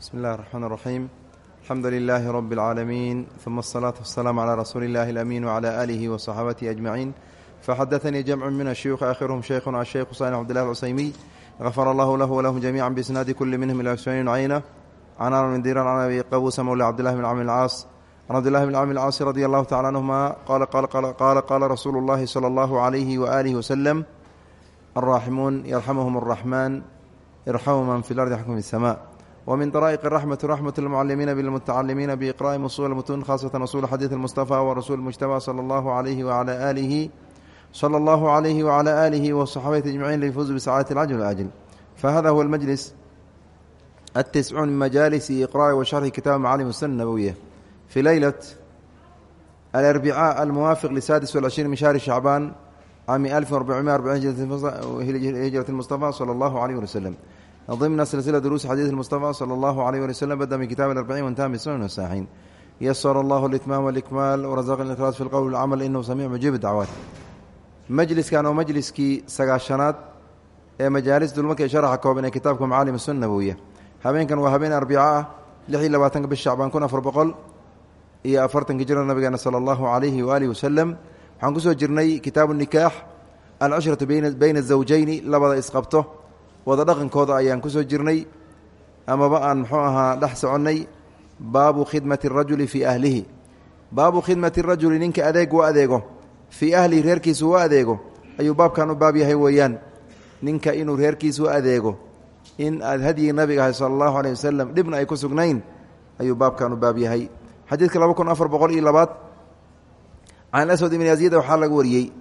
bsmi اllahi الرحmn الرaxيim alxamdu لilaahi rb العaalamiin ثuma الصlaaةu والsلاam عlى rasuuli اllahi الأmin وعlى آlihi وصaxaabatihi أجmaciin faxadaثanii jamcu min الshuyuخi akhirhm shaykhuna الshaykhu صالح cbdالlah الcusaymiy غafar allahu lahu wlahum jamiica bisnaadi kuli minhm ilى cusmayn cayna can amr bn diran can abi qabuusa mowla cabdillahi bn camr اlcaas can cabdillahi bn camr اlcaasi radi allahu tacala canhuma qaala qaala rasuulu اllahi salى اllahu عalayhi waآlihi waslem alraaximuun yarxamuhum الraxman irxamu man fi اlardi xkm الsma wmin daraa'iq raxmatu raxmat lmucalimiina bilmutacalimiina biiqraa'i usuul mutuun khaasatan usuul xadiid mustafa wa rasuul mujtaba sala allahu alayhi waala aalihi sala allahu alayhi wacala aalihi wasaxaabati ajmaciin liyafuuzu bisacaadati alcajl ajl fahada huwa almajlis attiscuun min majaalisi iqraa'i wa sharxi kitaab macaalim sunna nabowiya fi leylat alarbica almuwaafiq lisaadis walcishriin min shahri shacbaan cami alfin arbacumiya arbaciin hijrat mustafa sala allahu alayh wali waslem ضمن سلسلة دروس حديث المصطفى صلى الله عليه وسلم بدأ من كتاب الأربعين وانتهى بالسنن والساحين يسر الله الإتمام والإكمال ورزقنا الإخلاص في القول والعمل إنه سميع مجيب الدعوات majliskan oo majliskii sagaashanaad ee majaalis dulmarka ee sharaxa kooban ee kitaabka macaalim sunna nabowiya habeenkan waa habeen arbico ah lix iyo labaatanka bish shacbaan kun afar boqol iyo afartanka jira nabigeena sala allahu calayhi waalihi wasalam waxaan kusoo jirnay kitaabu nikaax alcushratu bayna zawjayni labada isqabto wada dhaqankooda ayaan ku soo jirnay amaba aan muxuu ahaa dhex soconnay baabu khidmati arajuli fii ahlihi. Baabu khidmati rajuli ninka adeeg u adeego fii ahlihi reerkiisu u adeego ayuu baabkan u baab yahay weeyaan. Ninka inuu reerkiisu adeego in aad hadyigii nabiga ahay sala allahu aleyh wasalam dhibna ay ku sugnayn ayuu baabkan u baab yahay. Xadiidka laba kun afar boqol iyo labaad can aswad ibn yaziida waxaa laga wariyey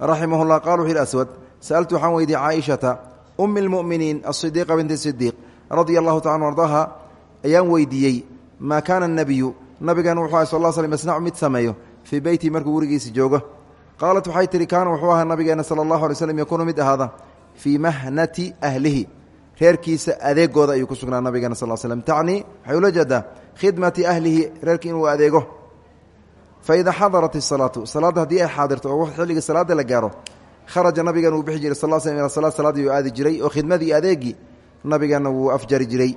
raximah llah qala wuxu yhi aswad sa'altu waxaan weydiye caaishata umi اlmu'miniin asidiiqa binti sidiiq radia allahu taala an ardaha ayaan weydiiyey maa kaana nabiyu nabigan wuxuu aha sal l slm yasnacu mid sameeyo fii beyti markuu gurigiisa joogo. Qaalat waxay tihi kaana wuxuu ahaa nabigeena sala allahu alay slm yakuunu mid ahaada fii mahnati ahlihi. Reerkiisa adeegooda ayuu ku sugnaa nabigeena sal slm tacnii waxay ula jeedaa khidmati ahlihi reerkii inuu adeego. Fa idaa xadarat isalaatu salaadda haddii ay xaadirto gaaro kharaja nabigan wuu bixi jiray sal slm ila salaad salaadii uu aadi jiray oo khidmadii adeegii nabigeena wuu afjari jiray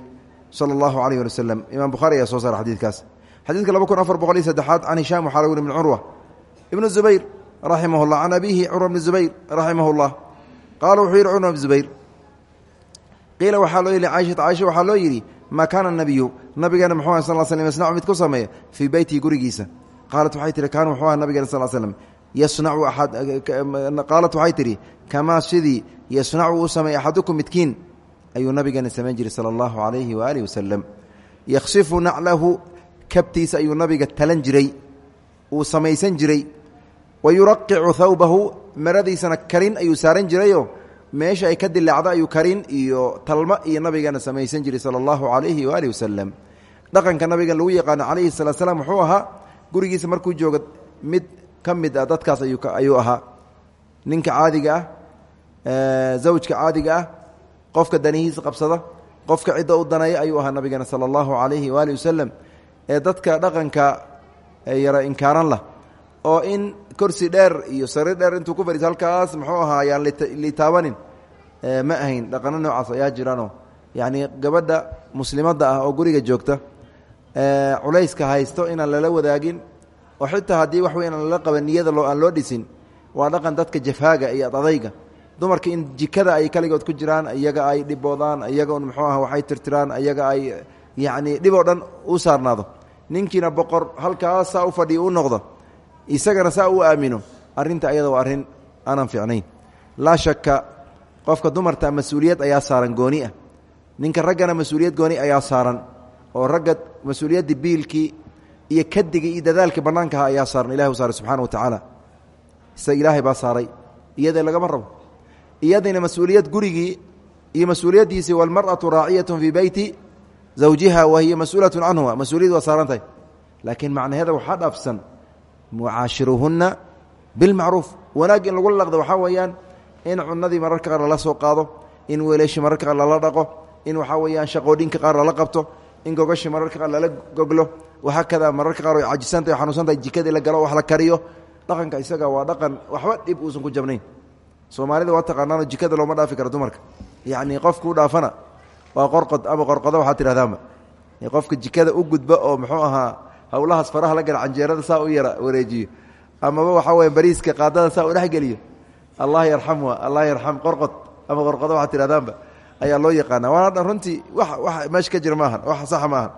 sala allahu alayh ali imaam bukhari ayaa soo saara xadiidkaas. Xadiidka laba kun afar boqol iyo saddexaad can hishaam waxaa lagu min curwa. Ibnu zubayr raximah llah can abihi curwa bni zubayr raximah llah qaala wuxuu yidhi curwa bni zubayr. Qiila waxaa loo yidhi caaishata caaisha waxaa loo yidhi maa kaana nabiyu nabigeena muxuu aha sal slm yasnacu mid ku sameeya fii beytihi gurigiisa. Qaalat waxay tihi kaana wuxuu aha nabigeena sal yasnacu qaalat waxay tidhi kamaa sidii yasnacu uu sameey axadukum midkiin? Ayuu nabigeena samayn jiray sala allahu calayhi waaalih wasalam yaksifu naclahu kabtiisa ayuu nabiga talan jiray uu jiray. Wa yuraqicu thawbahu maradiisana karin ayuu saaran jirayoo meesha ay ka dilaacdo ayuu karin iyo talmo iyo nabigeena samaysan jiray sala allahu calayhi waaalih wasalam dhaqanka nabigan lagu yaqaano calayhi salatu slam wuxuu ahaa gurigiisa markuu joogo mid ka ah dadkaas ayuu ahaa. Ninka caadiga ah zawjka caadiga ah qofka danihiisa qabsada qofka cidda u daneeya ayuu ahaa nabigeena sala allahu calayhi waaalih wasalam ee dadka dhaqanka yara inkaaran lah. Oo in korsi dheer iyo sariir dheer intuu ku fadhiiso halkaas muxuu ahaa ayaan litaabanin ma ahayn dhaqano noocaas ayaa jiraanoo yacnii gabadha muslimadda ah oo guriga joogta culayska haysto inaan lala wadaagin oo xitaa haddii wax weyn aan lala qaban niyada loo aan loo dhisin waa dhaqan dadka jafaaga iyo adadayga. Dumarka in jikada ay kaligood ku jiraan iyaga ay dhiboodaan iyaga un muxuu ah waxay tirtiraan iyaga ay yacnii dhib oo dhan u saarnaado. Ninkiina boqor halkaas saa u fadhiya u noqdo isagana saa u aamino arrinta ayada waa arrin aanan fiicnayn. Laa shaka qofka dumarta mas'uuliyad ayaa saaran gooni ah. Ninka raggana mas'uuliyad gooni ayaa saaran oo ragga mas'uuliyadda biilkii iyo kadigii iyo dadaalkii bannaankaha ayaa saaran. Ilahi u saaray subxana wa tacaala. Isaga ilaahay baa saaray. Iyada lagama rabo. Iyadina mas'uuliyad iyo mas'uuliyaddiisii walmar'atu raaciyatun fii beyti zawjiha wa hiya mas'uulatun canhuwa mas'uuliyad waa saaran tahay. Laakiin macnaheeda waxaa dhaafsan mucaashiruhunna bilmacruuf. Wanaag lagu laqdo waxaa weeyaan in cunadii mararka qaar lala soo qaado in weelashii mararka qaar lala dhaqo in waxaa weeyaan shaqoodhinka qaar lala qabto in gogashii mararka qaar lala goglo waxaa kada mararka qaar ay cajisantahy o xanuunsantahay jikadii la galo wax la kariyo. Dhaqanka isaga waa dhaqan waxba dhib uusan ku jabnayn. Soomaalida waa taqaanaano jikada looma dhaafi karo dumarka. Yacnii qofkuu dhaafana waa qorqod ama qorqodo waxaad tidhahdaanba qofka jikada u gudba oo muxuu ahaa hawlahaas faraha la gala canjeerada saa u yara wareejiyo. Amaba waxaa weya bariiska qaadada saa u dhexgeliyo allah yarxam wa allah yarxam qorqod ama qorqodo waxaad tidhahdaanba ayaa loo yaqaana waana runtii wax wax meesha ka jira maahan wax saxa maahan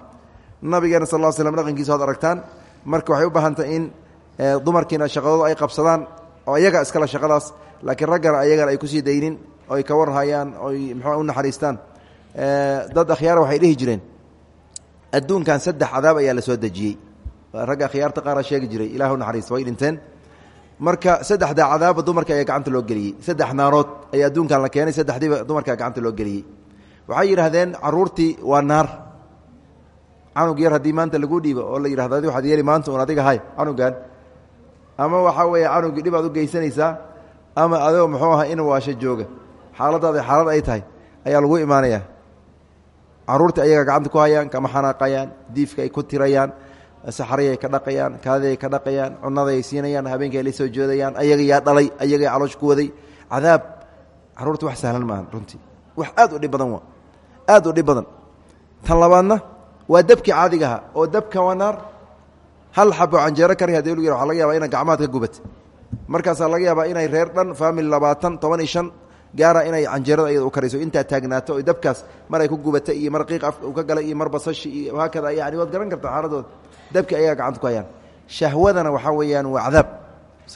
nabigeena sal ll slam dhaqankiisa waad aragtaan marka waxay u baahantahay in dumarkiina shaqadooda ay qabsadaan oo iyaga iskale shaqadaas laakiin raggana ayagana ay ku sii daynin oo ay ka warhayaan oy muxuu u naxariistaan. Dad akhyaara waxay dhihi jireen adduunkan saddex cadaab ayaa la soo dejiyey. Ragga akhyaarta qaara sheegi jiray ilah u naxariista way dhinteen. Marka saddexda cadaabba dumarka ayaa gacanta loo geliyey saddex naarood ayaa adduunkan la keenay saddexdiiba dumarkaa gacanta loo geliyey. Waxay yidhaahdeen caruurtii waa naar canug yar haddii maanta lagu dhiibo oo la yidhahdo adi waxaad yeeli maanta un adiga hay canugan ama waxaa weeye canugii dhib aad u geysanaysaa ama adigoo muxuu aha in waasho jooga. Xaaladaada xaalad ay tahay ayaa lagu imaanayaa. Caruurta ayaga gacanta ku hayaan kama xanaaqayaan diifka ay ku tirayaan saxarayay ka dhaqayaan kaadiday ka dhaqayaan cunaday siinayaan habeenkay la soo jeedayaan ayaga yaa dhalay ayaga caloosh ku waday. Cadaab carruurta wax sahlan maaha runtii. Wax aad u dhib badan waa. Aad u dhib badan. Tan labaadna waa dabkii caadigaha oo dabka waa naar. Hal xabo canjeero kari haddii lu yar waxa laga yaba ina gacmaad ka gubat markaasaa laga yaabaa inay reer dhan famili labaatan toban iyo shan gaara inay canjeerada iyada u karayso. Intaa taagnaato o dabkaas mar ay ku gubata iyo mar qiiq afka ka galay iyo mar basashi iyo haakada yani waad garan kartaa xaaladooda dabki ayaga gacanta ku hayaan. Shahwadana waxaa weeyaan waa cadaab.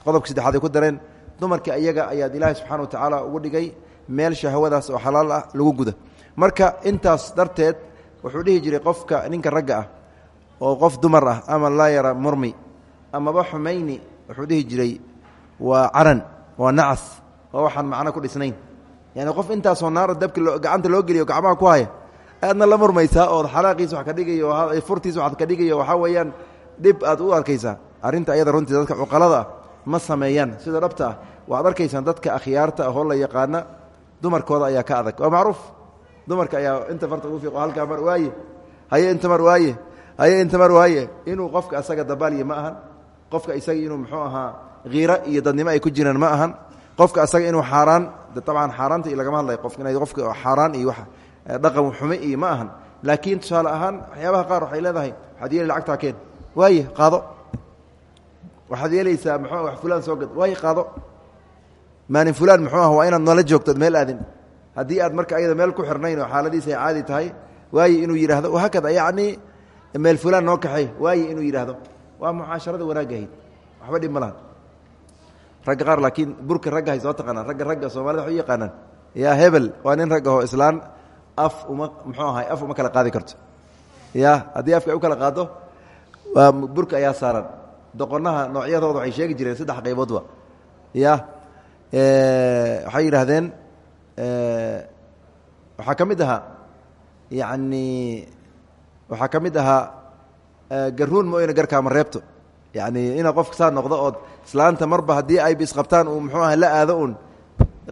Qodobka saddexaad ay ku dareen dumarka ayaga ayaad ilaahay subxana wa tacaala ugu dhigay meel shahwadaas oo xalaal ah lagu guda. Marka intaas darteed wuxuu dhihi jiray qofka ninka ragga ah oo qof dumar ah ama laa yara murmi amaba xumayni wuxuu dhihi jiray waa caran waa nacas waa waxaan macno ku dhisnayn. Yani qof intaasoo naara dabki gacanta loo geliyo gacmaha ku haya aadna la murmaysaa ood xalaaqiisa wax ka dhigayo furtiisa waxad ka dhigayo waxaa weeyaan dhib aad u arkaysaa. Arrinta ayada runtii dadka cuqalada ah ma sameeyaan sida dhabta ah. Waxaad arkaysaan dadka akhyaarta ahoo la yaqaana dumarkooda ayaa ka adag. Waa macruuf dumarka ayaa inta farta ugu fiiqo halkaa mar waaye? Haye inta mar waaye? Haye inta mar waaye? Inuu qofka asaga dabaalya ma ahan? Qofka isaga inuu muxuu ahaa khiiro iyo dadnimo ay ku jiraan ma ahan? Qofka asaga inuu xaaraan dabcan xaaraanta i lagama hadlay qof inay qofka xaaraan iyo wax dhaqan xume iyo ma ahan. Laakiin tusaale ahaan waxyaabaha qaar waxay leedahay waxaad yeeli lacagtaa keen. Waaye qaado. Waxaad yeelaysaa muxuu wax fulaan soo gad. Waaye qaado. Maalin fulaan muxuu ah waa inaad noola joogtood meel aadin haddii aad marka ayada meel ku xirnayn oo xaaladiisa ay caadi tahay waaye inuu yidhahdo hakada yacni meel fulaan noo kaxay waaye inuu yidhaahdo. Waa mucaasharada wanaagahayd waxba dhib ma laha. Ragga qaar laakiin burka ragga hay soo taqaanaan. Ragga ragga soomaalida waxay u yaqaanaan. Yaa hebel waa nin ragga oo islaan af uma muxuu ahay af uma kala qaadi karto. Ya haddii afka ay u kala qaado waa burka ayaa saaran. Doqonaha noocyadooda waxay sheegi jireen saddex qayboodba ya waxay yidhaahdeen waxaa ka mid ahaa yacni waxaa ka garuun mooyne garkaama reebto. Yani inaa qofka saa noqdo ood islaanta marba haddii ayba isqabtaan uu muxuu aha la aado un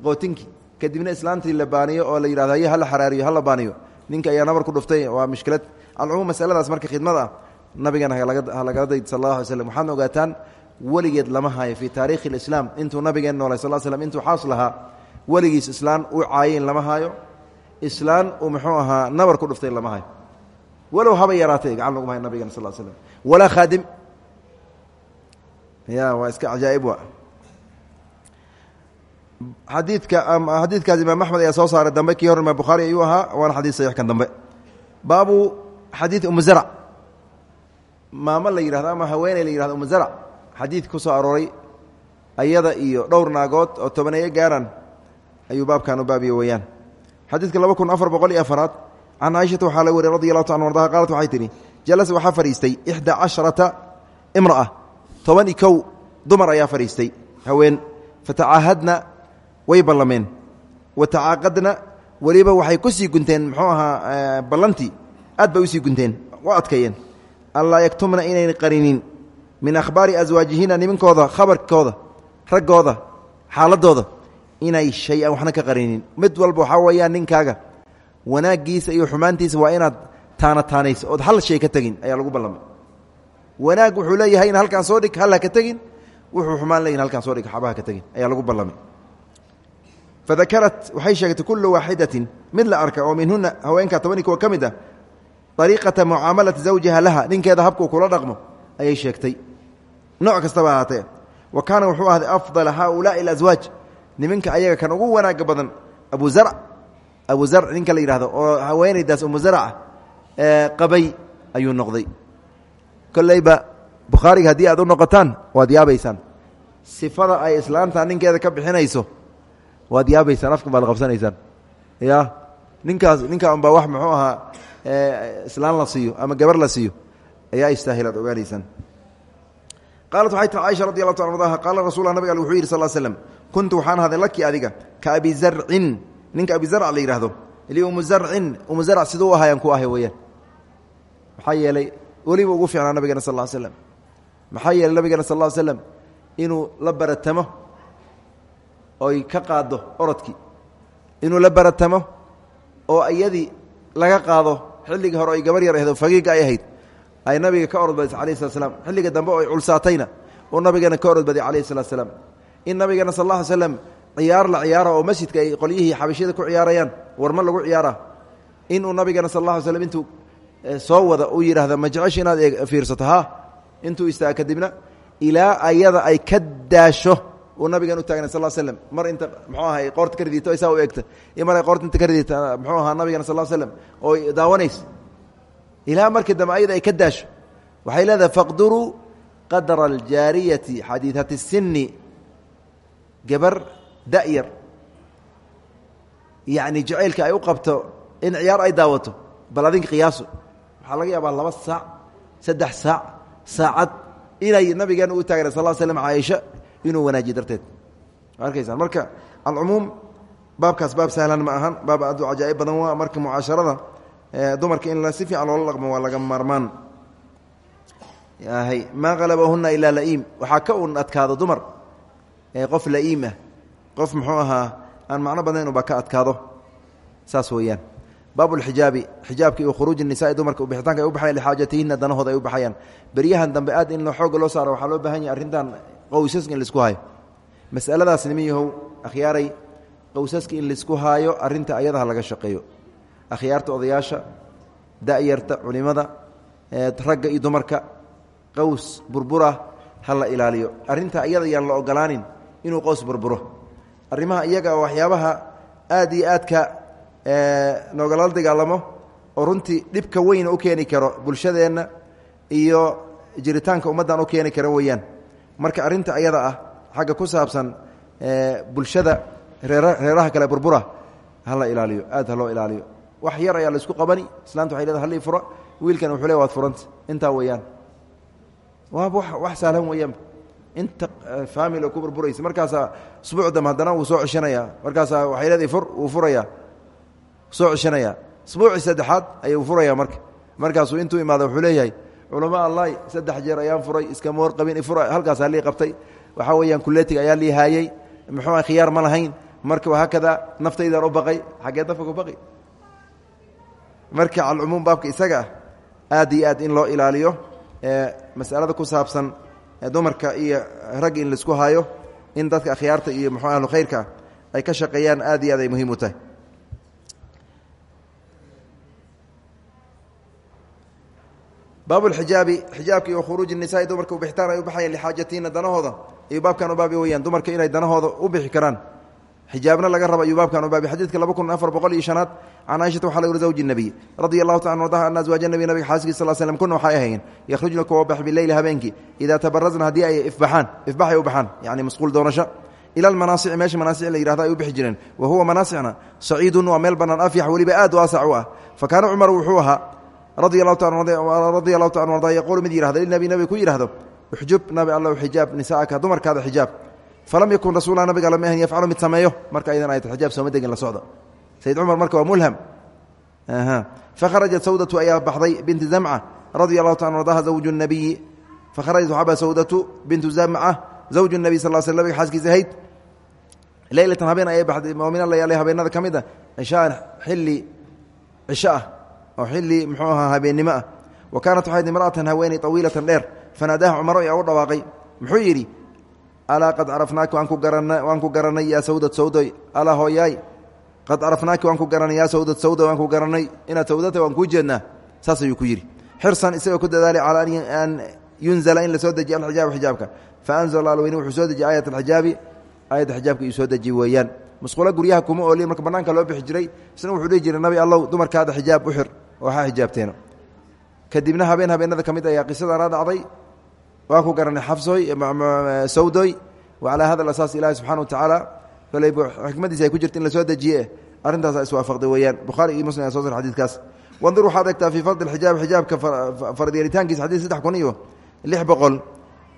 qootinki. Kadibna islaantii la baaniyo oo la yidhahdo hala xaraariyo hala baaniyo. Ninka ayaa nabar ku dhuftay waa mushkilad alcumuum masaladaas marka khidmada ah nabigana halagala dayd sal alla alay slm waxaadna ogaataan lama hayo fii taarikhi اlislaam intuu nabigeen noolay sal slm intuu xaas lahaa weligiis islaan u caayin lama hayo islaan uu muxuu ahaa nabar ku dhuftay lama hayo walow haba yaraatay gacan laguma hayo nabigeen sal slm walaa khaadim. Ya waa iska cajaaib wa xadiidka xadiidkaas imaam axmed ayaa soo saaray dambe kii hor imaam bukhaari ayuu ahaa waana xadiid saxiix kan dambe. Baabu xadiid umu zarc maamo la yihahdo ama haweeney la yihahdo umu zarc xadiid ku soo arooray ayada iyo dhowr naagood oo tobaneeyo gaaran ayuu baabkan u baabiye weeyaan. Xadiidka laba kun afar boqol iyo afaraad can caaishata waxaa la weriy radi allahu an ardaha qaalat waxay tihi jalasa waxaa fadhiistay ixdaa casharata imra'a toban i kow dumar ayaa fadhiistay haween. Fatacaahadna way ballameen. Wa tacaaqadna weliba waxay ku sii gunteen muxuu ahaa ballantii aad bay u sii gunteen waa adkeeyeen allaa yaktumna inayn qarinin min akhbaari aswaajihina nimankooda khabarkooda raggooda xaaladooda inay shay-an waxna ka qarinin. Mid walba waxaa weeyaan ninkaaga wanaaggiisa iyo xumaantiisa waa inaad taana taanayso ood hal shay ka tegin ayaa lagu ballamay. Wanaag wuxuu leeyahay in halkaan soo dhig hal ha ka tegin wuxuu xumaan leeyahin halkaan soo dhig xabaha ka tegin ayaa lagu ballamay. Fadakarat waxay sheegtay kullu waaxidatin mid la arka oo minhuna haweenka tobani kuwa ka mid ah ariiqata laha ninkeeda habkuu kula dhaqmo ayay sheegtay. Nooc kastaba ahaatee wa kaana wuxuu ahday afdala haaulaai alaswaaj niminka ayaga kan ugu wanaaga badan abu zarc. Abu zarc ninka la yidhahdo oo haweenaydaas umu zarca qabay ayuu noqday. Kolleyba bukhaariga haddii aad u noqotaan waad yaabaysaan. Sifada ay islaanta ninkeeda ka bixinayso waad yaabaysaan afkan baad qabsanaysaan. Ya ninkaas ninkaa unbaa wax muxuu ahaa islaan la siiyo ama gabar la siiyo ayaa istaahilaad ogaanaysaan. Qaalat waxay tii caaisha radi ardaha qaala rasulla nabig al wuxuu yidhi sal slm kuntu waxaan ahaday laki adiga ka abi zarcin. Ninka abi zarc la yidhahdo ili umu zarcin. Umu zarc siduu ahaayaan ku ahay weeyaan. Maxaa yeelay weliba ugu fiicnaa nabigeena sal slam maxaa yeelay nabigeena sal l slam inuu la baratamo oy ka qaado orodkii. Inuu la baratamo oo iyadii laga qaado xilligii hore ay gabar yar ahayd oo fagiiga ay ahayd ay nabiga ka orod badisay alayh slat slam xilliga dambe oo ay culsaatayna uu nabigeena ka orod baday alayh in nabigeena sal alla slam ciyaar la ciyaara oo masjidka ay qolyihii xabashyada ku ciyaarayaan warma lagu ciyaara. Inuu nabigeena sal alla slm intuu soo wada uu yidhaahda ma inaad fiirsato ha? Intuu kadibna ilaa ayada ay ka daasho uu nabigan u taagna sal slm mar inta mxuu ahay qoorta ka ridiito u egta iyo ay qoorta inta ka ridiita mxuu ahaa nabigana sal slm oo daawanaysa ilaa markii dambe ayada ay ka daasho. Waxay leedahay faqduruu qadra aljaariyati xadiidati الsini gabar da'yar. Yacni jacaylka ay u qabto in ciyaar ay daawato bal adinka qiyaaso. Waxaa laga yaabaa laba saac saddex saac saacad inay nabigeena u taagna sal slm caaisha inuu wanaajiye darteed. Arkaysaan marka alcumuum baabkaas baab sahlan ma ahan baab aad u cajaa'ib badan waa marka mucaasharada dumarka in si fiican loola dhaqmo waa laga maarmaan. Maa qalabahuna ilaa laiim. Waxaa ka un adkaado dumar qof laiim ah qof muxuu ahaa aan macno badnayn ubaa ka adkaado. Saas weeyaan. Baab lxijaabi xijaabka iyo khuruuji nisaai dumarka bixitaanka ay u baxayan lixaajatihina danahooda ay u baxayaan. Beryahan dambe aad in xooga loo saaro waxaa loo baahan yahay arrintan qowsaska in la isku haayo. Masaladaas niman yahow akhyaaray qowsaska in la isku haayo arinta ayadaha laga shaqeeyo. Akhyaarta odayaasha da'yarta culimada ragga iyo dumarka qows burbura ha la ilaaliyo. Arrinta iyada yaan la ogolaanin inuu qows burburo. Arrimaha iyaga waxyaabaha aad iyo aadka noogala dagaalamo oo runtii dhibka weyna u keeni karo bulshadeenna iyo jiritaanka ummaddan u keeni kara weeyaan. Marka arrinta ayada ah xagga ku saabsan bulshada reeraha kale burbura ha la ilaaliyo aad ha loo ilaaliyo. Wax yar ayaa la isku qabani islaanta waxay leeda halii fura wiilkan wuxuu le waad furanta intaa weeyaan. Waaba wax sahlan weeyaan inta faamil oo ku burburaysa. Markaasaa usbuuc dambe haddana wuu soo ceshanaya markaasaa waxay leedahay fur wuu furaya soo ceshanaya usbuucii saddexaad ayuu furaya marka. Markaasuu intuu imaada wuxuu leeyahay culama saddex jeer ayaan furay iskama warqabin ifura halkaas halii qabtay. Waxaa weeyaan kuleetiga ayaa lii haayey muxuu khiyaar ma lahayn. Marka haakada naftaydaan u baqay xaggee dafka ku baqi. Marka calcumuum baabka isaga ah aad in loo ilaaliyo masalada ku saabsan dumarka iyo rag in la isku haayo in dadka akhyaarta iyo muxuu ahlu khayrka ay ka shaqeeyaan aad iyo aad ay muhiim u tahay. Baab xijaabi xijaabka iyo khuruuji nisaai dumarka ubixitaan ay u baxayaan lixaajatiina danahooda ayuu baabkan u baabi weyaan dumarka inay danahooda u bixi karaan xijaabna laga raba ayuu baabkan u baabi xadiidka laba kun afar boqol iyo shanaad can caaishata waxaa lagu zawji nebiy radia allahu taala ardaha ana aswaaja nebi nabiga xaaskiis sal slm kuna waxay ahaayeen yakhrujna kuwa bax bileyli habeenkii idaa tabarazna haddii ay ifbaxaan ifbaxay u baxaan yacni masquul doonasho ila almanaasici meesha manaasic la yihahdo ay u bixi jireen. Wa huwa manaasicna saciidun waa meel bannaan afyax weliba aad waasac u ah. Fa kaana cumar wuxuu ahaa radia allahu ta an arda yaquulu mid yihahdo linabi nabi ku yidhahdo uxjub nabi alla xijaab nisaaka dumarkaada xijaab falam yakun rasuula nabiga lama ahan yafcalu mid sameeyo marka aydan ayat xijaab sooma degin la socda sayid cumar marka waa mulham fakharajat sawdatu ayaa baxday binti zamca radia allahu ta an ardaha zawju nabiyi fakharajat waxaba sawdatu bintu zamca zawju nabiy sal sl nabiga xaaskiisa ahayd leylatan habeen ayay baxday oo min alayaali habeenada ka mid a cishaan xilli cisho ah oo xilli wa kaanat waxayd imra'atan haweeney tawiilatan dheer fanaadaha cumaro ayaa u dhawaaqay muxuu alaa qad carafnaaki waan ku garanay yaa sawdad sawdoy. Alaa hooyaay qad carafnaaki waan ku garanay yaa sawdad sawdoy waan ku garanay inaad sawdata waan kuu jeednaa. Saas ayuu ku yidhi. Xirsan isagoo ku dadaalay calaa an yunzala in la soo dejiyo alxijaabu xijaabka. Fa anzala alweyne wuxuu soo dejiyey aayat alxijaabi. Aayadda xijaabka iyuu soo dejiye weeyaan. Musqulo guryaha kuma ooliin marka banaanka loo bixi jiray isna wuxuu dhihi jiray nabi allow dumarkaada xijaab u xir oo ha xijaabteeno. Kadibna habeen habeenada ka mid ayaa qisadana dhacday waa ku garanay xafsoy sawdoy. Wa calaa hada asaas ilaahi subxana wa tacaala koley xikmadiisa ay ku jirta in la soo dejiye arrintaasa iswaafaqday weeyaan. Bukhaari iyo muslim aya so sar xadidkaas wandur waxaad egtaa fii fadli xijaab xijaabka fardyaritaankiisa xadid saddex kun iyo lix boqol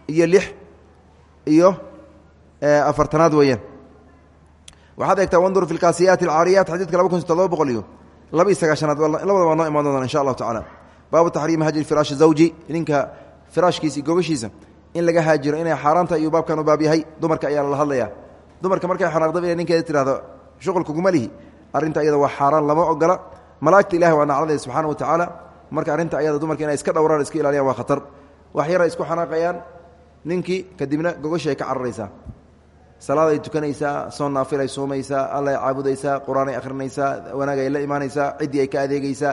iyo lix iyo afartanaad weeyaan. Waxaad eegtaa wandur fi lkaasiyaati alcaariyaat xadiidka laba kun iyo todoba boqol iyo laba iyo sagaashanaad. Labada waa noo imaan doonaan insha allahu tacala baabu taxriimi hajri firaashi zawji. Ninka firaashkiisa iyo gogashiisa in laga haajiro inay xaaraanta ayuu baabkan u baab yahay dumarka ayaa lala hadlayaa. Dumarka markay xanaaqdaba inay ninkeeda tirahdo shuqulkuguma lihi arrinta ayada waa xaaraan lama ogola. Malaa'igta ilahi waa nacladay subxaana wa tacaala. Marka arrinta ayada dumarka inay iska dhowraan iska ilaaliyaan waa khatar. Wax yar ay isku xanaaqayaan ninkii kadibna gogashi ay ka cararaysaa. Salaaday tukanaysaa soon naafilay soomaysaa allay caabudaysaa qur'aanay akhrinaysaa wanaagay la imaanaysaa ciddii ay ka adeegaysaa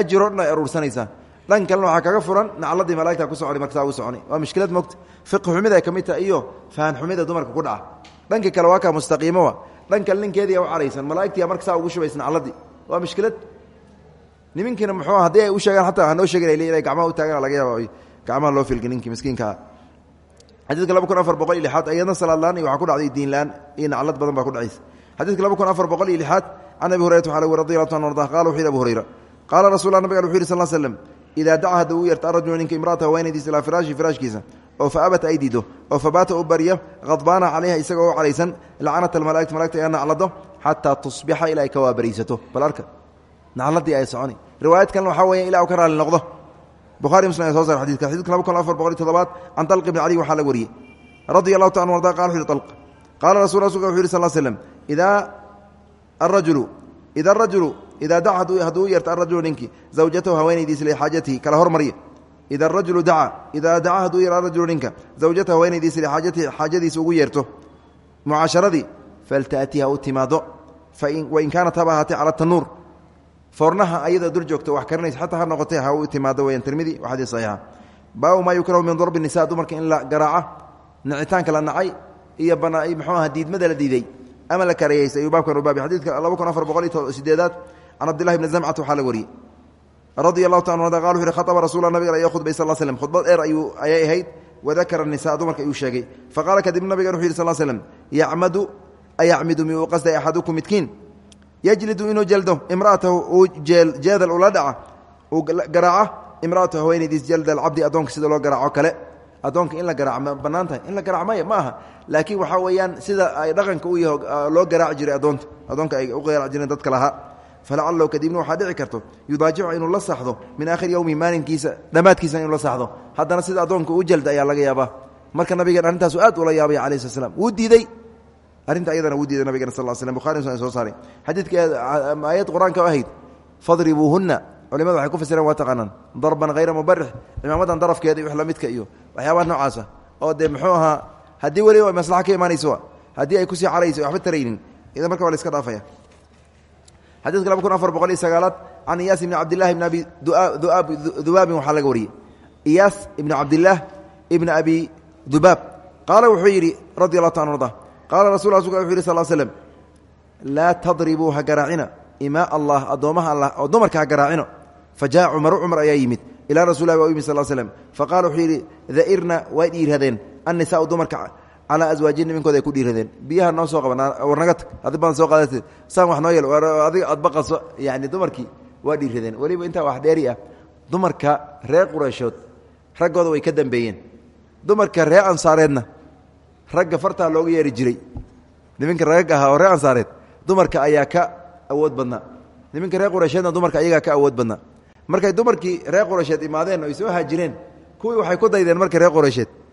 ajiro dhan ay aruursanaysaa dhan kalena waxaa kaga furan nacladii malaigta ku soconi markasaa ugu soconi. Waa mushkilad mogta fiqi xumida ay ka mid taha iyo fahan xumida dumarka ku dhaca. Dhanka kale waa kaa mustaqiimowa dhan kale ninkeediia u caraysan malaigtiya marka saa ugu shubaysa nacladii. Waa mushkilad niminkiina muxuu haddii ay u sheegaan xataa hanoo sheegin ay leeyihiin gacmaha u taagan laga yaaba ay gacmaha loo filgi ninkii miskiinkaa xadidka laba kun afar boqol iyo lixaad ayadna salaadlaan iyo waxaa ku dhacday diinlaan iyo naclad badan baa ku dhacaysa. Xadidka laba kun afar boqol iyo lixaad can abi hurayrata waxaa radi allahu ta idaa daca hadduu u yeerta arajulu ninka imraata haweenaydiisa ilaa firaashi firaashkiisa oo fa abat ay diido oo fabaata u baryo khadbaana calayha isagoo u calaysan lacanat almala'igta malagta ayaa naclado xataa tusbixa ilaa ay ka waabariisato bal arka nacladii ay soconi riwaayad kalena waxaa weeye ilaa u ka raali noqdo buhari muslim aya so sar xadidka xadidka laba kun afar boqol iyo todobaad can talq ibni cali waxaa la wariyey radia allahu ta an arda qala wuxu yhi alq qaala rasul rasulka wuxu yhi sal slem idaa arajulu ida arajulu idaa daca hadduu yeerto arajulu ninkii zawjatahu haweenaydiisa lixaajatihi kala hormarya ida arajulu daca idaa daca hadduu yeer arajulu ninka zawjatahu haweenaydiisa lixaajatihi xaajadiisa ugu yeerto mucaasharadii faltaatiha u timaado wain kaanat haba ahaatee cala tanuur foornaha ayada dur joogto wax karinaysa xataa ha noqotee ha u timaado weyaan tirmidi waa xadiis saxiixa baabu maa yukrahu min darbi nisa dumarka in la garaaca nacitaanka la nacay iyo muxuu aha diidmada la diiday ama la kareeyeysay ayuu baabkan u baabi xadiidka laba kun afar boqol iyo sideedaad can cabdillahi bni zamcata waxaa la wariyey radia allahu qal wuxu uhi khataba rasuula nabiga ayaa khudbay sal slm khudbad dheer ayay ahayd wadakara nisa dumarka ayuu sheegay faqaala kadib nabigan wuxu yidhi sal slm yacmadu ayacmidu miuu qasday axadukum midkiin yajlidu inuu jeldo imraatahu uu jeedal ula dhaca uu garaaca imraatahu haweenaydiis jalda alcabdi addoonka sida loo garaaco kale addoonka in la garaaco ma bannaan tahay in la garaac maya ma aha laakiin waxaa weeyaan sida ay dhaqanka u yaho loo garaaci jiray addoonta addoonka ay u garaaci jireen dadka lahaa falacallow kadibna waxaa dhici karto yudaajicu inuu la saxdo min aakhiri yowmihi maalinkiisa dhammaadkiisa inuu la saxdo. Haddana sida addoonka u jalda ayaa laga yaabaa. Marka nabigeen arrintaasu aad ula yaabay alayh slat slam wuu diidey arrinta ayadana wuu diiday nabigeen sal slm bukhari muslim soo saaray. Xadiidka aayad qur'aanka o ahayd fadribuuhunna culimada waxay ku fasireen waa taqaanaan darban hayra mubarix cimaamadan darafkeeda iyo wax lamidka iyo waxyaabaha noocaasa. Oo dee muxuu ahaa haddii weliba maslaxa ka imaanayso haddii ay ku sii carayso waxba taraynin. Idan marka waa la xadidka laba kun afar boqol iyo sagaalaad can iyaas ibni cabdillahi ibni abi dubaabin waxaa laga wariyey. Iyaas ibni cabdillaah ibni abi dubaab qaala wuxuu yidhi radi allahu ta an arda qaala rasul rasulka wuxu yidhi sal slm laa tadribuu ha garaacina imaa allah addoommaha allah oo dumarka ha garaacino. Fa jaa cumaru cumar ayaa yimid ilaa rasulilah waa u yimid sal slm faqala wuxuu yidhi dairna way dhiirradeen annisaau dumarka calaa aswaajin nimankooda ay ku dhiiradeen biyaha noo soo qaban warnaga tag adi soo qaadate saan wax noo yeel adiga aad baqaso yani dumarkii waa dhiiradeen weliba intaa wax dheeri ah dumarka reer qureyshood raggooda way ka dambeeyeen dumarka reer ansaareedna ragga fartaa looga yeeri jiray niminka ragag ahaa oo reer ansaareed dumarka ayaa ka awood badnaa niminka reer qureysheedna dumarka ayagaa ka awood badnaa markay dumarkii reer qureysheed imaadeen oo ay soo haajireen kuwii waxay ku daydeen marka reer qureysheed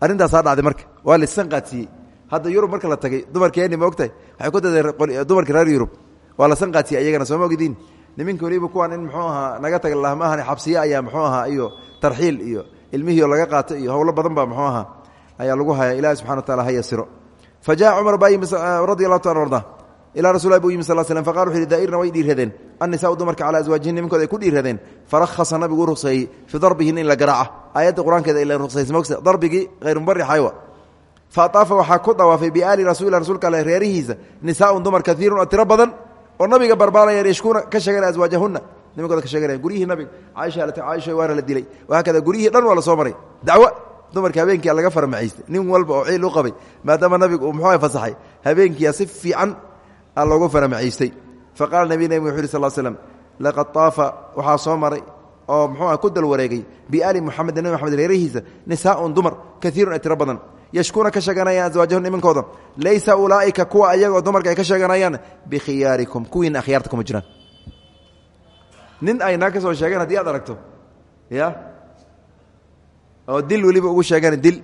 arrintaasaa dhacday marka. Waa laisan qaadsiiyey hadda yurub marka la tagay dumarkeeni ma ogtahay? Waxay ku daydeen dumarka reer yurub. Waa la san qaadsiiyey ayagana sooma ogdiin niminka weliba kuwaan in muxuu ahaa naga taga lahmaahan xabsiye ayaa muxuu ahaa iyo tarxiil iyo ilmihii laga qaato iyo howlo badan baa muxuu ayaa lagu haya ilahi subxana wa taala ha yasiro fa jaa cumar baa yimi radi allahu taala ilaa rasul buu yimi sal slm faqala wuxu yhi daa'irna way dhiirradeen annisaau dumarka calaa aswaajihin nimankooda ay ku dhiiradeen farahasa nabigu u ruqseeyey fii darbihin in la garaaca aayadda qur'aankeeda ila ruqsaysa mogsa darbigii hayrumbarixa fa ataafa waxaa ku dawaafay biaali rasuuli rasuulka ale reerihiisa nisaaun dumar kaiirun oo tiro badan oo nabiga barbaarayaan yashkuuna ka sheegana aswaajahunna nimankooda ka sheeganaya guryihii nabiga caaisha caaisha waana la dilay wahaakada guryihii dhan waa la soo maray dacwo dumarka habeenkia laga farmacaystay nin walba oo ciil u qabay maadaama nabigu uu muxuu fasaxay habeenkiia si fiican a loogu farmacaystay fa qaala nabi nabig wuxu yhi sal slm laqad taafa waxaa soo maray oo muxuu ku dal wareegay biaali muxamedin nabi maxamed reerihiisa nisaaun dumar kaiirun ay tiro badan. Yashkuuna ka sheeganayaan aswaajahum nimankooda laysa ulaaika kuwa ayagoo dumarka ay ka sheeganayaan bikhiyaarikum kuwiina akhyaarta kuma jiraan. Nin ay naa ka soo sheegeen haddii aad aragto ya? Oo dil weliba ugu sheegan dil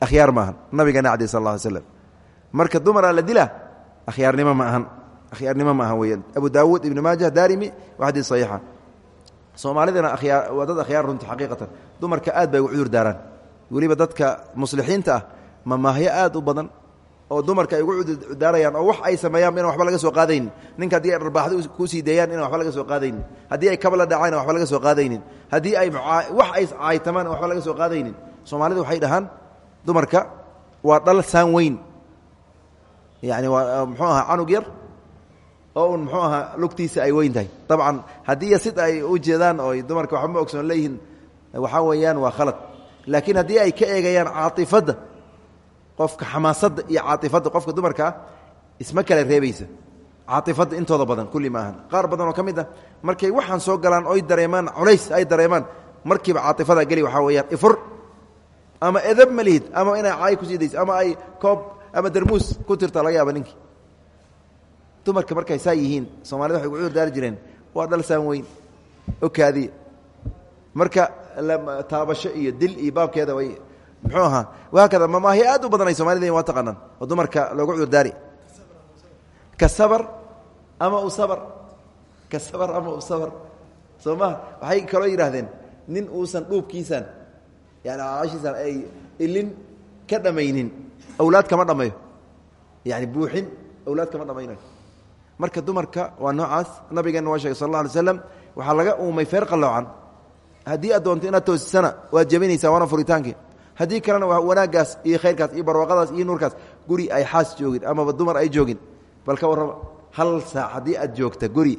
akhyaar maahan nabigeena cadi akhyaarnimo ma ahan. Akhyaarnimo ma ahan weyaan abu daawuud ibnu maajah daarimi waa xadiis saxiixa. Soomaalidana akhyaar waa dad akhyaar runta xaqiiqatan. Dumarka aad bay ugu cudur daaraan. Weliba dadka muslixiinta ah mamaahyo aad u badan oo dumarka ay ugu cudurdaarayaan oo wax ay sameeyaan inaan waxba laga soo qaadaynin ninka haddii ay dharbaaxdo ku sii deeyaan inaan waxba laga soo qaadaynin haddii ay kabla dhacaan waxba laga soo qaadaynin. Haddii ay wax ay caaytamaan waxba laga soo qaadaynin. Soomaalida waxay dhahaan dumarka waa dhal saan weyn yani waa muxuu ahaa canug yar oo un muxuu ahaa lugtiisa ay weyn tahay. Dabcan haddii sid ay u jeedaan oo dumarka waxba ma ogsoon leeyihiin waxaa weeyaan waa khalad. Laakiin haddii ay ka eegayaan caaifadda qofka xamaasadda iyo caaifadda qofka dumarkaa isma kale reebaysa. Caaifadda intooda badan kulli ma ahan. Qaar badan oo ka mid ah markay waxaan soo galaan oy dareemaan culays ay dareemaan markiiba caaifada geli waxaa weyaan ifur. Ama edab ma lihid ama inay caay ku sii dayso ama ay koob ama darmuus ku tirta laga yaaba ninkii. Dumarka markay saa yihiin soomaalida waxay ugu cudur daari jireen waa dhal saan weyn oo kaadiya marka taabasho iyo dil iyo baabkeeda way muxuu ahaa wahaakada mamaahiy aad u badan ay somalida waa taqaanaan oo dumarka loogu cudurdaari ka sabar ama u sabar? Ka sabar ama u sabar? Soo maha waxay kaloo yidhaahdeen nin uusan dhuubkiisan yani caashiisan ay ilin ka dhamaynin awlaad kama dhammayo yani buuxin awlaad kama dhammaynayo marka dumarka waa noocaas nabigeenna waa shegay sal alla alay slam waxaa laga uumay feer qalloocan. Haddii aad doonto inaad toosisana waad jabinaysaa waana furitaankii haddii kalena waa wanaaggaas iyo khayrkaas iyo barwaaqadaas iyo nuurkaas guri ay xaas joogin amaba dumar ay joogin. Bal ka warrama hal saac haddii aad joogta guri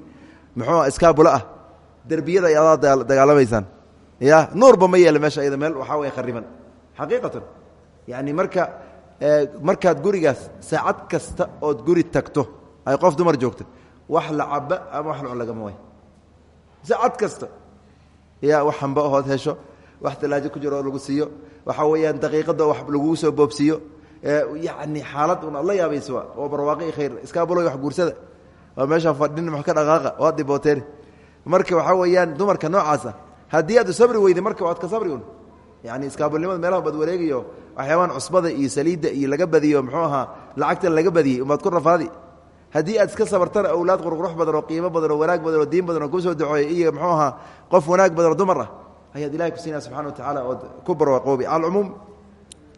muxuu iskaabula ah. Derbiyada ay adaa dagaalamaysaan ya nuurba ma yeela meesha ayada meel waxaa way khariban xaqiiqatan. Yani marka markaad gurigaas saacad kasta ood guri tagto ay qof dumar joogto wax la caba ama wax la lagama way. Saacad kasta. Ya wax hamba hood hesho wax talaajo ku jiro oo lagu siiyo waxaa weeyaan daqiiqada wax laguu soo boobsiiyo yani xaalad un aad la yaabaysa oo barwaaqi khayr iskaabuloy wax guursada. Waa meesha fadhin ma ka dhaqaaqa waa dibooteen marka waxaa weeyaan dumarka noocaasa haddii aad sabri weyda marka waad ka sabri un. Yani iskaabulnimada meelaha bad wareegayo waxyaabaan cusbada iyo saliidda iyo laga badiyo muxuu ahaa lacagta laga badiyey umaad ku rafaadi. Haddii aad iska sabartana awlaad qurqurux badan oo qiimo badan oo wanaag badan oo diin badan oo ku soo duceeya iyo muxuu ahaa qof wanaag badan dumar ah ayaad ilahay ku siinaya subxana wa tacala ood ku barwaaqoobi. Alcumuum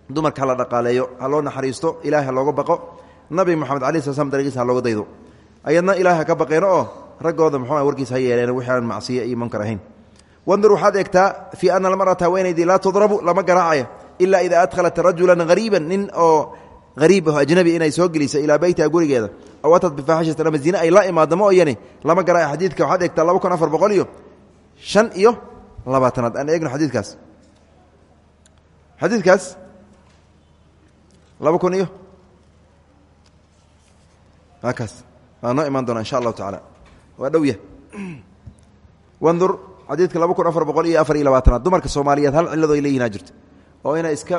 dumarka ha la dhaqaaleeyo ha loo naxariisto ilahay ha baqo. Nabi moxamed alai sla slam darigiisa ha daydo. Ayadna ilahay ha ka baqeeno oo raggooda muxuu warkiis ha yeeleen wixii aan macsiye iyo munkar ahayn. Wandur waxaad eegtaa fii ana almar'ata haweenaydii laa tudrabu lama garaacayo ilaa idaa adkhalat rajulan hariiban nin oo hariib aho ajnabi inay soo gelisa ilaa beytiha gurigeeda. Aw atad bifaaxishatin ama zine ay la imaado ma lama garaayo xadiidka waxaad eegtaa laba iyo shan iyo labaatanaad. Aan eegno xadiidkaas. Xadiidkaas laba iyo kaas waa noo doona insha allahu tacaala. Waa dhowya wandur xadiidka laba iyo afar iyo labaatanaad. Dumarka soomaaliyeed hal cillado ay leeyihinaa jirto oo inay iska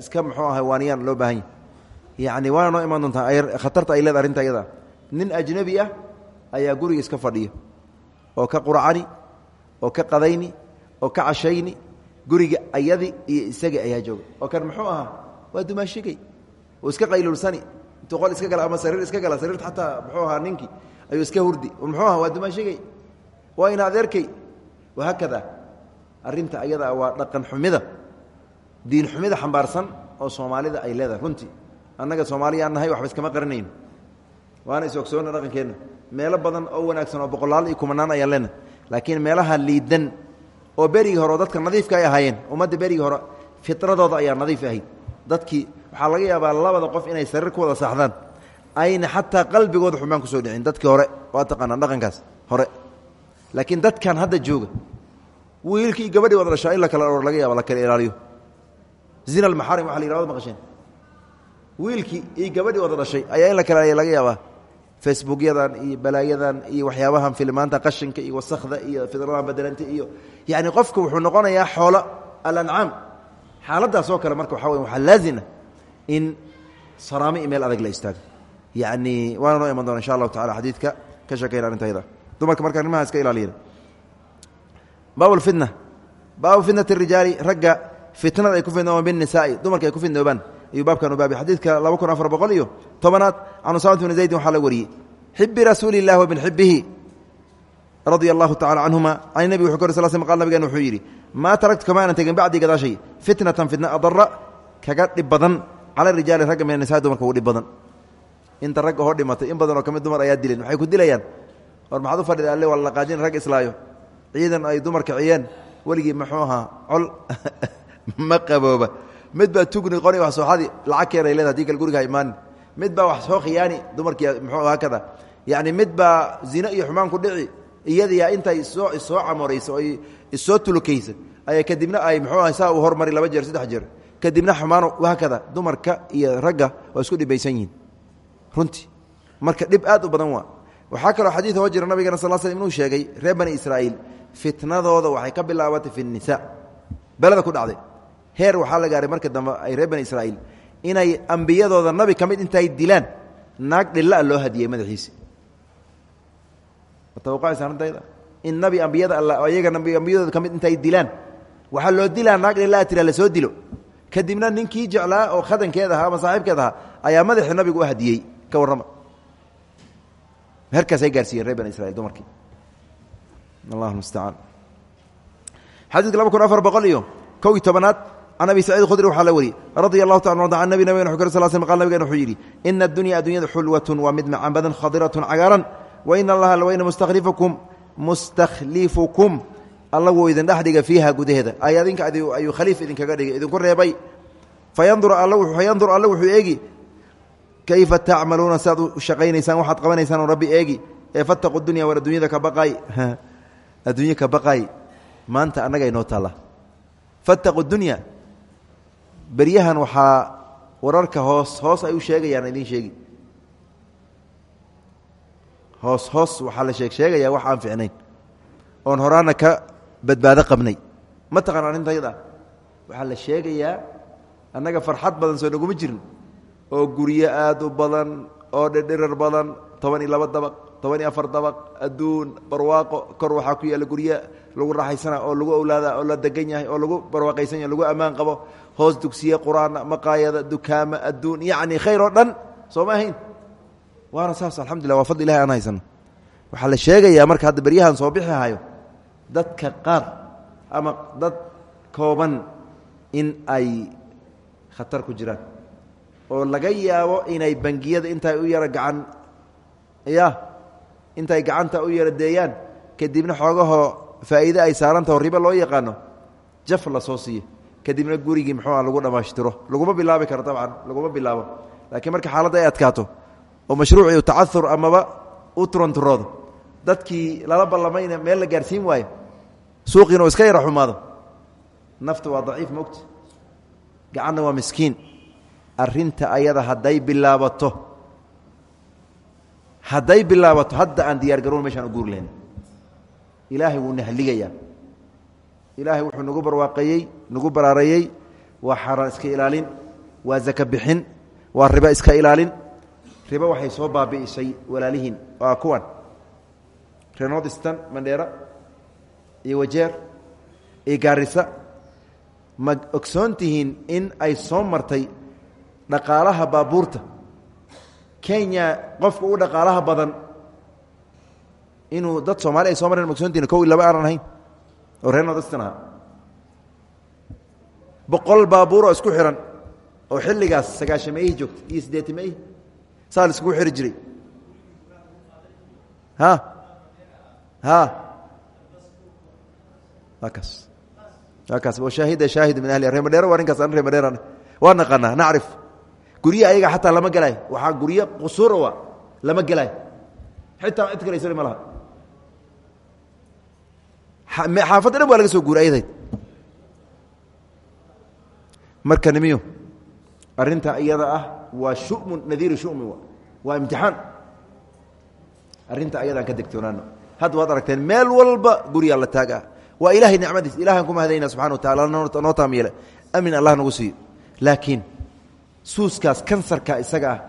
iska muxuu ahay waaniyaan loo baahan yahy yacni waana noo imaan doontaa khatarta ay leeda arrinta iyada. Nin ajnabi ah ayaa guriga iska fadhiya. Oo ka qurcani oo ka qadayni oo ka cashayni guriga ayadi iyo isagii ayaa jooga. Oo kan muxuu ahaa waa dumaashigay oo iska qaylulsani intuu iska gala ama sariir iska gala sariirta xataa muxuu ahaa ninkii ayuu iska hurdi. Muxuu aha waa dumaashigay waa ina adeerkay wahaakada arrinta ayada waa dhaqan xumida diin xumida xambaarsan oo soomaalida ay leedahay. Runtii annaga soomaaliyaan nahay waxba iskama qarinayno waana is ogsoonna dhaqankeenna. Meelo badan oo wanaagsan oo boqolaal iyo kumanaan ayaan leenahay laakiin meelaha liidan oo berigii hore oo dadka nadiifka ay ahaayeen ummadda berigii hore fitradooda ayaa nadiif ahayd. Dadkii waxaa laga yaabaa labada qof inay sariir ku wada saaxdaan ayna xataa qalbigooda xumaan ku soo dhicin. Dadkii hore waa taqaanaan dhaqankaas hore. Laakiin dadkan hadda jooga wiilkii gabadhii wada dhashaa la kala or laga yaaba la kala ilaaliyo zina almaxaarim waxa la yiraahdo maqasheen. Wiilkii iyo gabadhii wada dhashay ayaa in la kala ilaaliya laga yaabaa facebookyadan iyo balaayadan iyo waxyaabahan filmaanta qashinka iyo wasakda iyo fidradan badelanta iyo yani qofka wuxuu noqonayaa xoolo alancaam xaaladaas oo kale marka waxaa wey waxaa laazima in saraami i meel adag la istaago. Yani waana noo iman doona insha allahu tacala xadiidka ka sheekayna arrintayda dumarka marka arrimaha iska ilaaliyan baab fitna. Baabu fitnati rijaali ragga fitnada ay ku fidnoobaan binisaai dumarka ay ku fidnoobaan ayuu baabkan u baabay xadiidka laba kun afar boqol iyo tobanaad can usaamata bni zaydin waxaa la wariyey. Xibi rasuuli اllah wa min xibihi radia allahu tacala canhuma can nebi wuxu ka or sal sl qal nabigan wuxuu yidhi maa taraktu kama aanan tegin bacdii gadaashay fitnatan fitna adara kaga dhib badan cala rijaali ragga min anisa dumarka ugu dhib badan. Inta ragga hoo dhimatay in badan oo ka mid dumar ayaa dileen waxay ku dilayaan. War maxaad u fadhida alle waa la laqaajin rag islaayo. Ciidan ay dumar kiciyeen weligii muxuu ahaa col ma qabooba. Mid baa tugni qori wax sooxadi lacag keenay leeda haddii kale guriga ha imaanin. Mid baa wax soo khiyaani dumarkii muxuu haakada yacni mid baa zino iyo xumaan ku dhici iyadiyaa intay soo isoo camoraysa oo isoo tulukaysa ayaa kadibna ay muxuu aha saa hormari laba jeer saddex jeer. Kadibna xumaano haakada dumarka iyo ragga waa isku dhibaysan yihiin. Marka dhib aad u badan waa. Waxaa kaloo xadiid hoo jira nabigana sal sl inuu sheegay reer bani fitnadooda waxay ka bilaabatay fi nisa beleda ku dhacday heer waxaa la gaaray marka dambe ay reer bani israa'iil inay ambiyadooda nabi ka mid intay dilaan naag dhilla loo hadiyey madaxiisi. Matawaqacaysaaantayda in nabi ambiyada alla ayaga ambiyadooda ka mid intay dilaan waxaa loo dilaa naag dhilla tira la soo dilo. Kadibna ninkii jeclaa oo khadankeed ahaa ama saaxiibkeed ahaa ayaa madaxii nabigu u hadiyey ka warrama. Herkaasay gaarsiiyeen reer bani israiil dumarkii. Allah mustacaan xadiidka laba kun afar boqol kow iyo can abi saciid khudri waxaa la wariyey radia allahu taala arda can nabi nabigana wxu kar sal sl qal nabigan wuxuu yidhi ina addunya addunyada xulwatun waa mid macaan khadiratun cagaaran wa ina allaha laweyna mustakhlifukum mustakhlifukum alla wuu idin dhex dhiga fiiha gudaheeda ay adinka ayuu khaliif idinkaga dhigay idinku reebay fayandur alla wuxuu eegi kayfa tacmaluuna siaad u shaqaynaysaan waxaad qabanaysaan rabbi eegi ee fataqu dunya war addunyada ka baqaay adduunye ka baqaay maanta annaga inoo taalla fataqu dunya beryahan waxaa wararka hoos hoos ay u sheegayaan idiin sheegi hoos hoos waxaa la sheeg sheegayaa wax aan ficnayn oon horaana ka badbaado qabnay. Ma taqaan arrintayda waxaa la sheegayaa annaga farxad badan soo naguma jirin. Oo guryo aad u badan oo dhedherar badan toban iyo laba dabaq toban iyo afar dabaq adduun barwaaqo kor waxaa ku yaalla guryo lagu raaxaysana oo lagu owlaada oo la degan yahay oo lagu barwaaqaysan yahay lagu ammaan qabo hoos dugsiye qur'aana maqaayada dukaamo adduun yacni khayr dhan soo ahayn? Waana saas alxamdulillah waa fadli ilahi aan haysano waxaa la sheegayaa marka hadda beryahan soo bixi dadka qaar ama dad kooban in ay khatar ku jiraan. Oo laga yaabo inay bangiyada intay u yaro gacan ya intay gacanta u yaro deeyaan. Kadibna xoogahoo faa'iide ay saarantaho ribo loo yaqaano jaf la soo siiyo kadibna gurigii muxuua lagu dhammayshtiro laguma bilaabi karo dabcan laguma bilaabo. Laakiin marka xaaladda ay adkaato oo mashruucii tacaur amaba u turanturoodo dadkii lala ballamayna meel la gaarsiin waayo suuqiina uu iska yara xumaado. Nafta waa daciif mogta gacanna waa miskiin. Arinta ayada hadday bilaabato hadday bilaabato hadda aan diyaar garoon meeshaan u guuri ilaahay wuu nahligayaa. Ilaahay wuxuu nagu barwaaqeeyey nagu baraareeyey waa xaaraan iska ilaalin waa zaka waa ribo iska ilaalin. Ribo waxay soo baabi'isay walaalihiin waa kuwan. Renodistan mandheera iyo wajeer iyo gaarisa ma ogsoon in ay soo martay dhaqaalaha baabuurta. Kenya qofka u dhaqaalaha badan inuu dad soomaali ay soo mareen maogsoontihiin kow iyo laba aanan ahayn. Oo reer nodistan ahaa boqol baabuuroo isku xihan oo xilligaas sagaashameeyihii joogtay iyo siddeetimeeyihii saa la iskugu xiri jiray. Ha? Ha? Waa kaas. Waa kaas. Shaahida shaahid min ahli reemadheero waa ninkaas an reemadheeran waa naqaanaa. Nacrif. Gurye ayaga xataa lama gelaayo waxaa gurye qusuura wa lama gelaayo xitaa cid kale isla ma laha. Xaafadda dhan waa laga soo guuray ayadayd marka nimiyo arrinta iyada ah waa shumu nadiiru shumi waa imtixaan. Arrinta ayadaan ka degtoonaano hadda waad aragteen meel walba guriyaa la taag ah waa ilaahay nicmadiis ilahan ku mahadayna subxana wa taala noo taam yeele amin allah nagu siiyo. Laakiin suuskaas kansarka isaga ah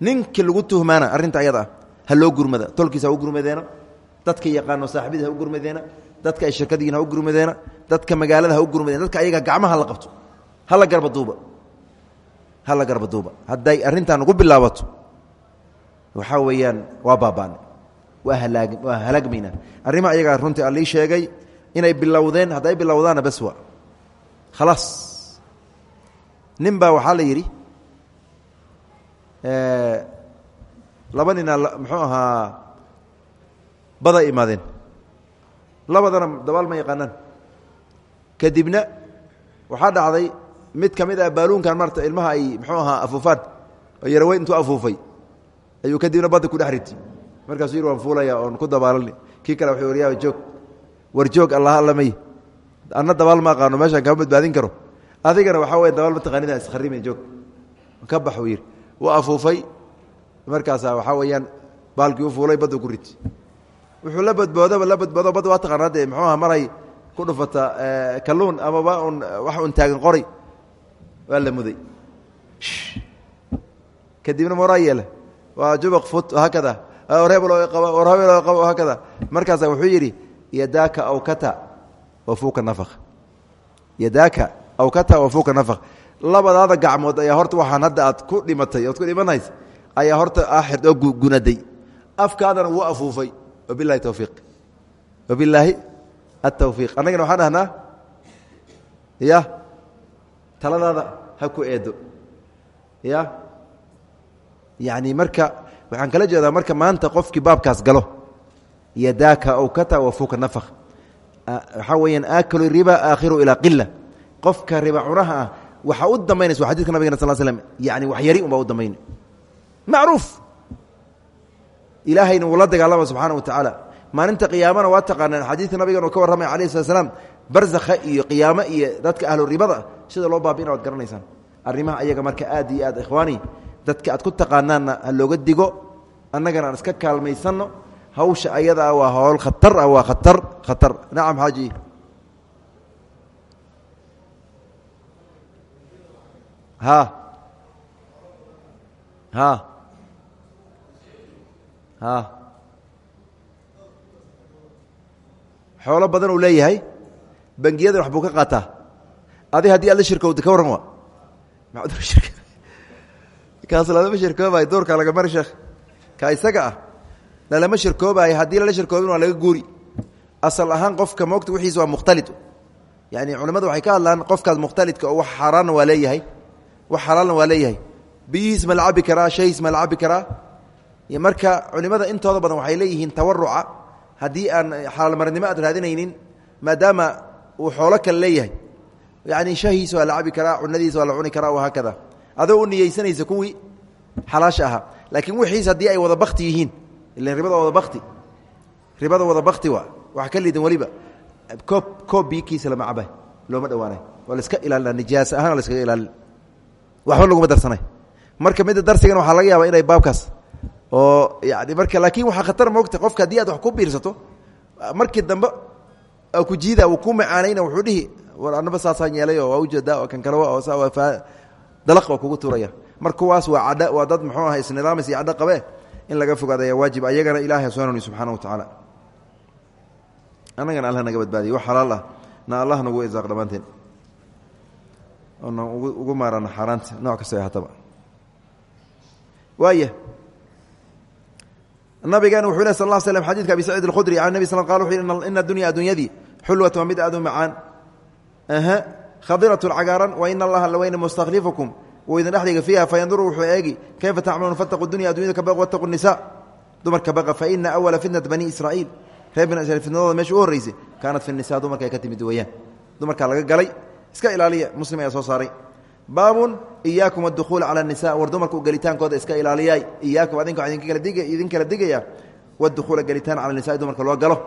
ninki lagu tuhmaana arrinta ayada ah ha loo gurmada. Tolkiisa ha u gurmadeena dadka yaqaano saaxibadii ha u gurmadeena dadka ay shirkadiin ha u gurmadeena dadka magaalada ha u gurmadeena dadka ayaga gacmaha la qabto hala garbaduuba hala garbaduuba hadday arrintan ugu bilaabato waxaa weeyaan waa baaba'na waa halaag waa halaagmayna arrimaha ayagaa runtii allii sheegay inay bilowdeen hadday bilowdaana bas waa. Khalaas nin baa waxaa la yidhi laba ninaa muxuu ahaa baday imaadeen. Labadana dabaal ma yaqaanaan. Kadibna waxaa dhacday mid ka mid ah baaluunkan marta ilmaha ay muxuu ahaa afuufaan. Oo yaraweyn intuu afuufay. Ayuu kadibna badda ku dhex riti. Markaasuu yidhi waan fuulaya oon ku dabaalani kii kale wuxuu waryaa joog war joog allah allamay anna dabaal ma aqaano meeshaan kama badbaadin karo. Adigana waxaa weya dabaal ma taqaanida iskharimen joog. Ka bax uu yidhi. Wuu afuufay. Markaasaa waxaa weeyaan baalkii u fuulay badda ku riti. Wuxuu la badboodoba la badboodo badda waa taqaanaa dee muxuu aha maray ku dhufata kalluun amaba un wax un taagan qoray waa la muday. Kadibna moraa yeele waa jubaq fut haakada hebel haakada markaasa wuxuu yidhi yadaaka awkata wafuuka nafaq. Yadaaka awkata wafuuka nafaq. Labadaada gacmood ayaa horta waxaan hadda aad ku dhimatay oad ku dhimanays ayaa horta aaxir oo gunaday. Afkaadana wuu afuufay. Wabilahi towfiiq wabilaahi atawfiiq annagana waxaan dhahnaa ya taladaada ha ku eedo ya? Yani marka waxaan kala jeedaa marka maanta qofkii baabkaas galo. Yadaaka awkata wafuuka nafaq waxaa weeyaan aaklu riba aakhiru ilaa qila qofka riba cunaha ah waxaa u dambaynaysa wa xadidka nabigana sal slm yani wax yari un baa u dambayna macruuf! Ilaahayna wuu la dagaalama subxaana wa tacaala maalinta qiyaamana waa taqaanaan xadiidka nabigan uu ka warramay alayh slat barzakha iyo qiyaamo iyo dadka ahlu ribada sida loo baabi'ina waad garanaysaan. Arrimaha ayaga marka aad iyo aad ikhwaani dadka aad ku taqaanaanna ha looga digo annagana iska kaalmaysanno hawsha ayadaa waa howl khatar ah waa khatar khatar. Nacam xaaji. Ha. Ha. Ha. Xoolo badan uu leeyahay bangiyadan wax ka qaataa adi haddii aad la shirkowda ka warran wa kaas lalama shirkoobayo doorkaa laga mari sheekh. Ka isaga ah lalama shirkoobayo haddii lala shirkoobin waa laga guuri. Asal ahaan qofka moogta wixiisa waa mukhtalid. Yani culimmadu waxay ka hadlaan qofkaas mukhtalidka oo wax xaaraanna waa leeyahay. Wax xalaalna waa leeyahay. Biyihiis ma la cabi karaa shayhiis ma la cabi karaa. Marka culimada intooda badan waxay leeyihiin tawaruca haddii aan xalaalmarnimo aad raadinaynin maadaama uu xoolo kale leeyahay yani shahiisa waa la cabi karaa cunadiisa waa la cuni karaa wahaakada adoo u niyeysanaysa kuwii xalaasha ahaa laakiin wixiis haddii ay wada bakti yihiin ilan ribada wada bakti ribada wada bakti waa wax ka liidan weliba. Koob koob biikiisa lama cabay looma dhawaanay waa la iska ilaalina nijaas ahaan la iskaga ilaalin waxba laguma darsanay. Marka midda darsigana waxaa laga yaabaa inay baabkaas oo yani marka laakiin waxaa khatar moogta qofka haddii aad wax ku biirsato markii dambe ku jiida uu ku macaanayna wuxuu dhihi war anaba saasaan yeelay oo waa u jeedaa oo kan kale oo dalaq oo kugu tuuraya mar kuwaas waa cadha waa dad muxuu aha isnidaamis iyo cadho qabe in laga fogaada ayaa waajib ayagana ilahay subxaanuni subxaana wa tacaala. Annagana allah naga badbaadiye wax xalaal ah. Na allah nagu isaaq dhammaanteen oona ugu maarana xaaraanta nooc kasta ahaataba waaya nabigana wuxuu leh sal ll slm xadidka abi saciid alkhudri can nebi sl qal wuxu yhi ina adunya addunyadii xulwat waa mid aad u macaan aha khadiratun cagaaran wa ina allaha laweyne mustakhlifakum wuu idin dhexdiga fiiha fayanduru wuxuu eegi kayfa tacmaluun fataqu dunya addunyada ka baq wataqu nisa dumarka baqa fa ina awala fitnata bani israa'iil. Reer bani israiil fitnadooda meesha u horreysay fi nisa dumarka ay ka timid weeyaan. Dumarkaa laga galay iska ilaaliya muslim ayaa soo saaray. Baabun iyaakum adukhuul cala nisa war dumarka u gelitaankooda iska ilaaliyaay iyaakum adinka waa idin kala digaya wadukhuula gelitaan cala nisaai dumarka loo galo.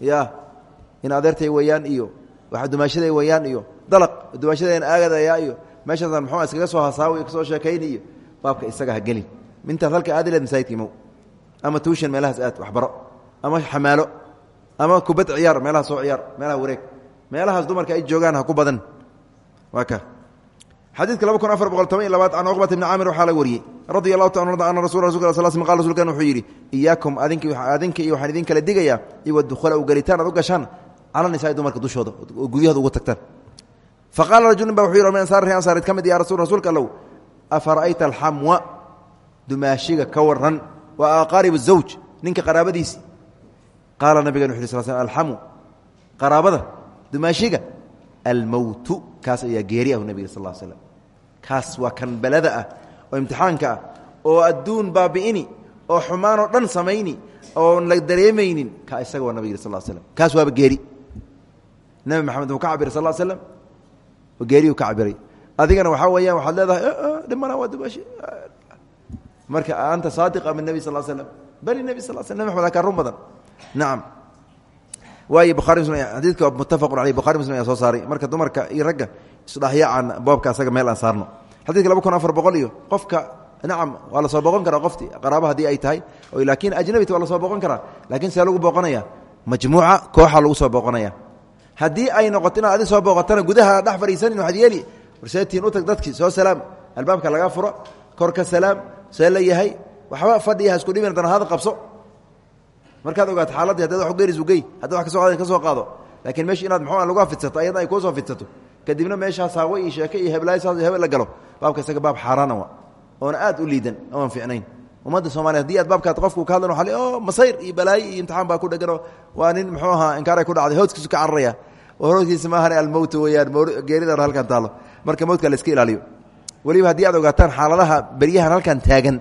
Ya in adeertay weeyaan iyo waxa dumaashaday weeyaan iyo dalaq. Dumaashadeen aagadayaa iyo meeshaasan muxuu iskaga soo hasaawi ka soo sheekayni iyo baabka isaga ha gelin. Mintaas halka aadi leed masaajidka imow ama tuushan meelahaas aad waxbaro. Ama xamaalo. Ama kubad ciyaar meelaha soo ciyaar meelaha wareeg. Meelahaas dumarka ay joogaan ha ku badan. Waa ka. Xadiidka laba kun afar boqol toban iyo labaad can cuqbata bni caamir waxaa la wariyey. Radia allahu ta ana rasul rasulka sal sl qal rsulkan wuxuu yidhi iyaakum adinka iyo waxaan idin kala digayaa iwa dukhula u gelitaan aad u gashaan cala nisaai dumarka dushooda oo gudyahooda ugu tagtaan. Fa qaala rajulin ba wuxuu min ansaar ree ansaareed ka mid ya rasul rasuulka allow afara'ayta alxamwa dumaashiga ka waran waa aqaarib zawj ninka qaraabadiisi. Qaala nabigan wuxu sl sl alxamu qaraabada dumaashiga almowtu kaas ayaa geeri ahu nabig sal l slm kaas waa kan belada ah oo imtixaanka ah oo adduun baabi'ini oo xumaanoo dhan samayni oon la dareemaynin. Ka isaga waa nabig sal slm kaas waaba geeri nabi maxamed wuu ka cabiray sal slam geeriyu ka cabiray adigana waxaa weeyaan waxaad leedahay dhimana waa dumaashi marka anta saadiqa min nebi sal slam bali nebi sal sl nbi maxmed kaa run badan. Nacam waayo bukhari muslim xadiidka muttafaqun aleyh bukhari muslim ayaa soo saaray. Marka dumarka iyo ragga isdhaxyaacan boobka asaga meel aan saarno. Xadidka laba kun afar boqol iyo qofka nacam waa la soo booqon karaa qofti qaraaba haddii ay tahay laakiin ajnabita waa la soo booqon karaa. Lakiin see lagu booqanaya majmuuca kooxa lagu soo booqanaya haddii ay noqoto adi soo booqatana gudaha dhex fadhiisanin waxaad yeeli warseetiin u tag dadkii soo salaam. Albaabka laga furo korka salaam see yahay. Waxba fadhiya hasku dhibin dana hada qabso. Markaad ogaato xaaladii haddaad wax geerisu gey haddaad wax ka soo ka soo qaado. Laakiin meesha inaad muxuu lagu fidsato ayadna ay kuu soo fidsato. Kadibna meeshaas haawo iyo sheeke iyo heblaay saas hebel la galo. Baabka isaga baab xaaraana wa oona aad u liidan oon ficnayn ummadda soomaliya haddii aad baabkaad qofku ka hadlan waa o masayr iyo balaayo iyo imtixaan baa ku dheganoo waa nin muxuu ahaa inkaaray ku dhacday hooskiisu ka cararaya hooskiisa maahane almowt weeyaan. Geeridan halkan taalo. Marka mowtka la iska ilaaliyo. Weliba haddii aad ogaataan xaaladaha beryahan halkan taagan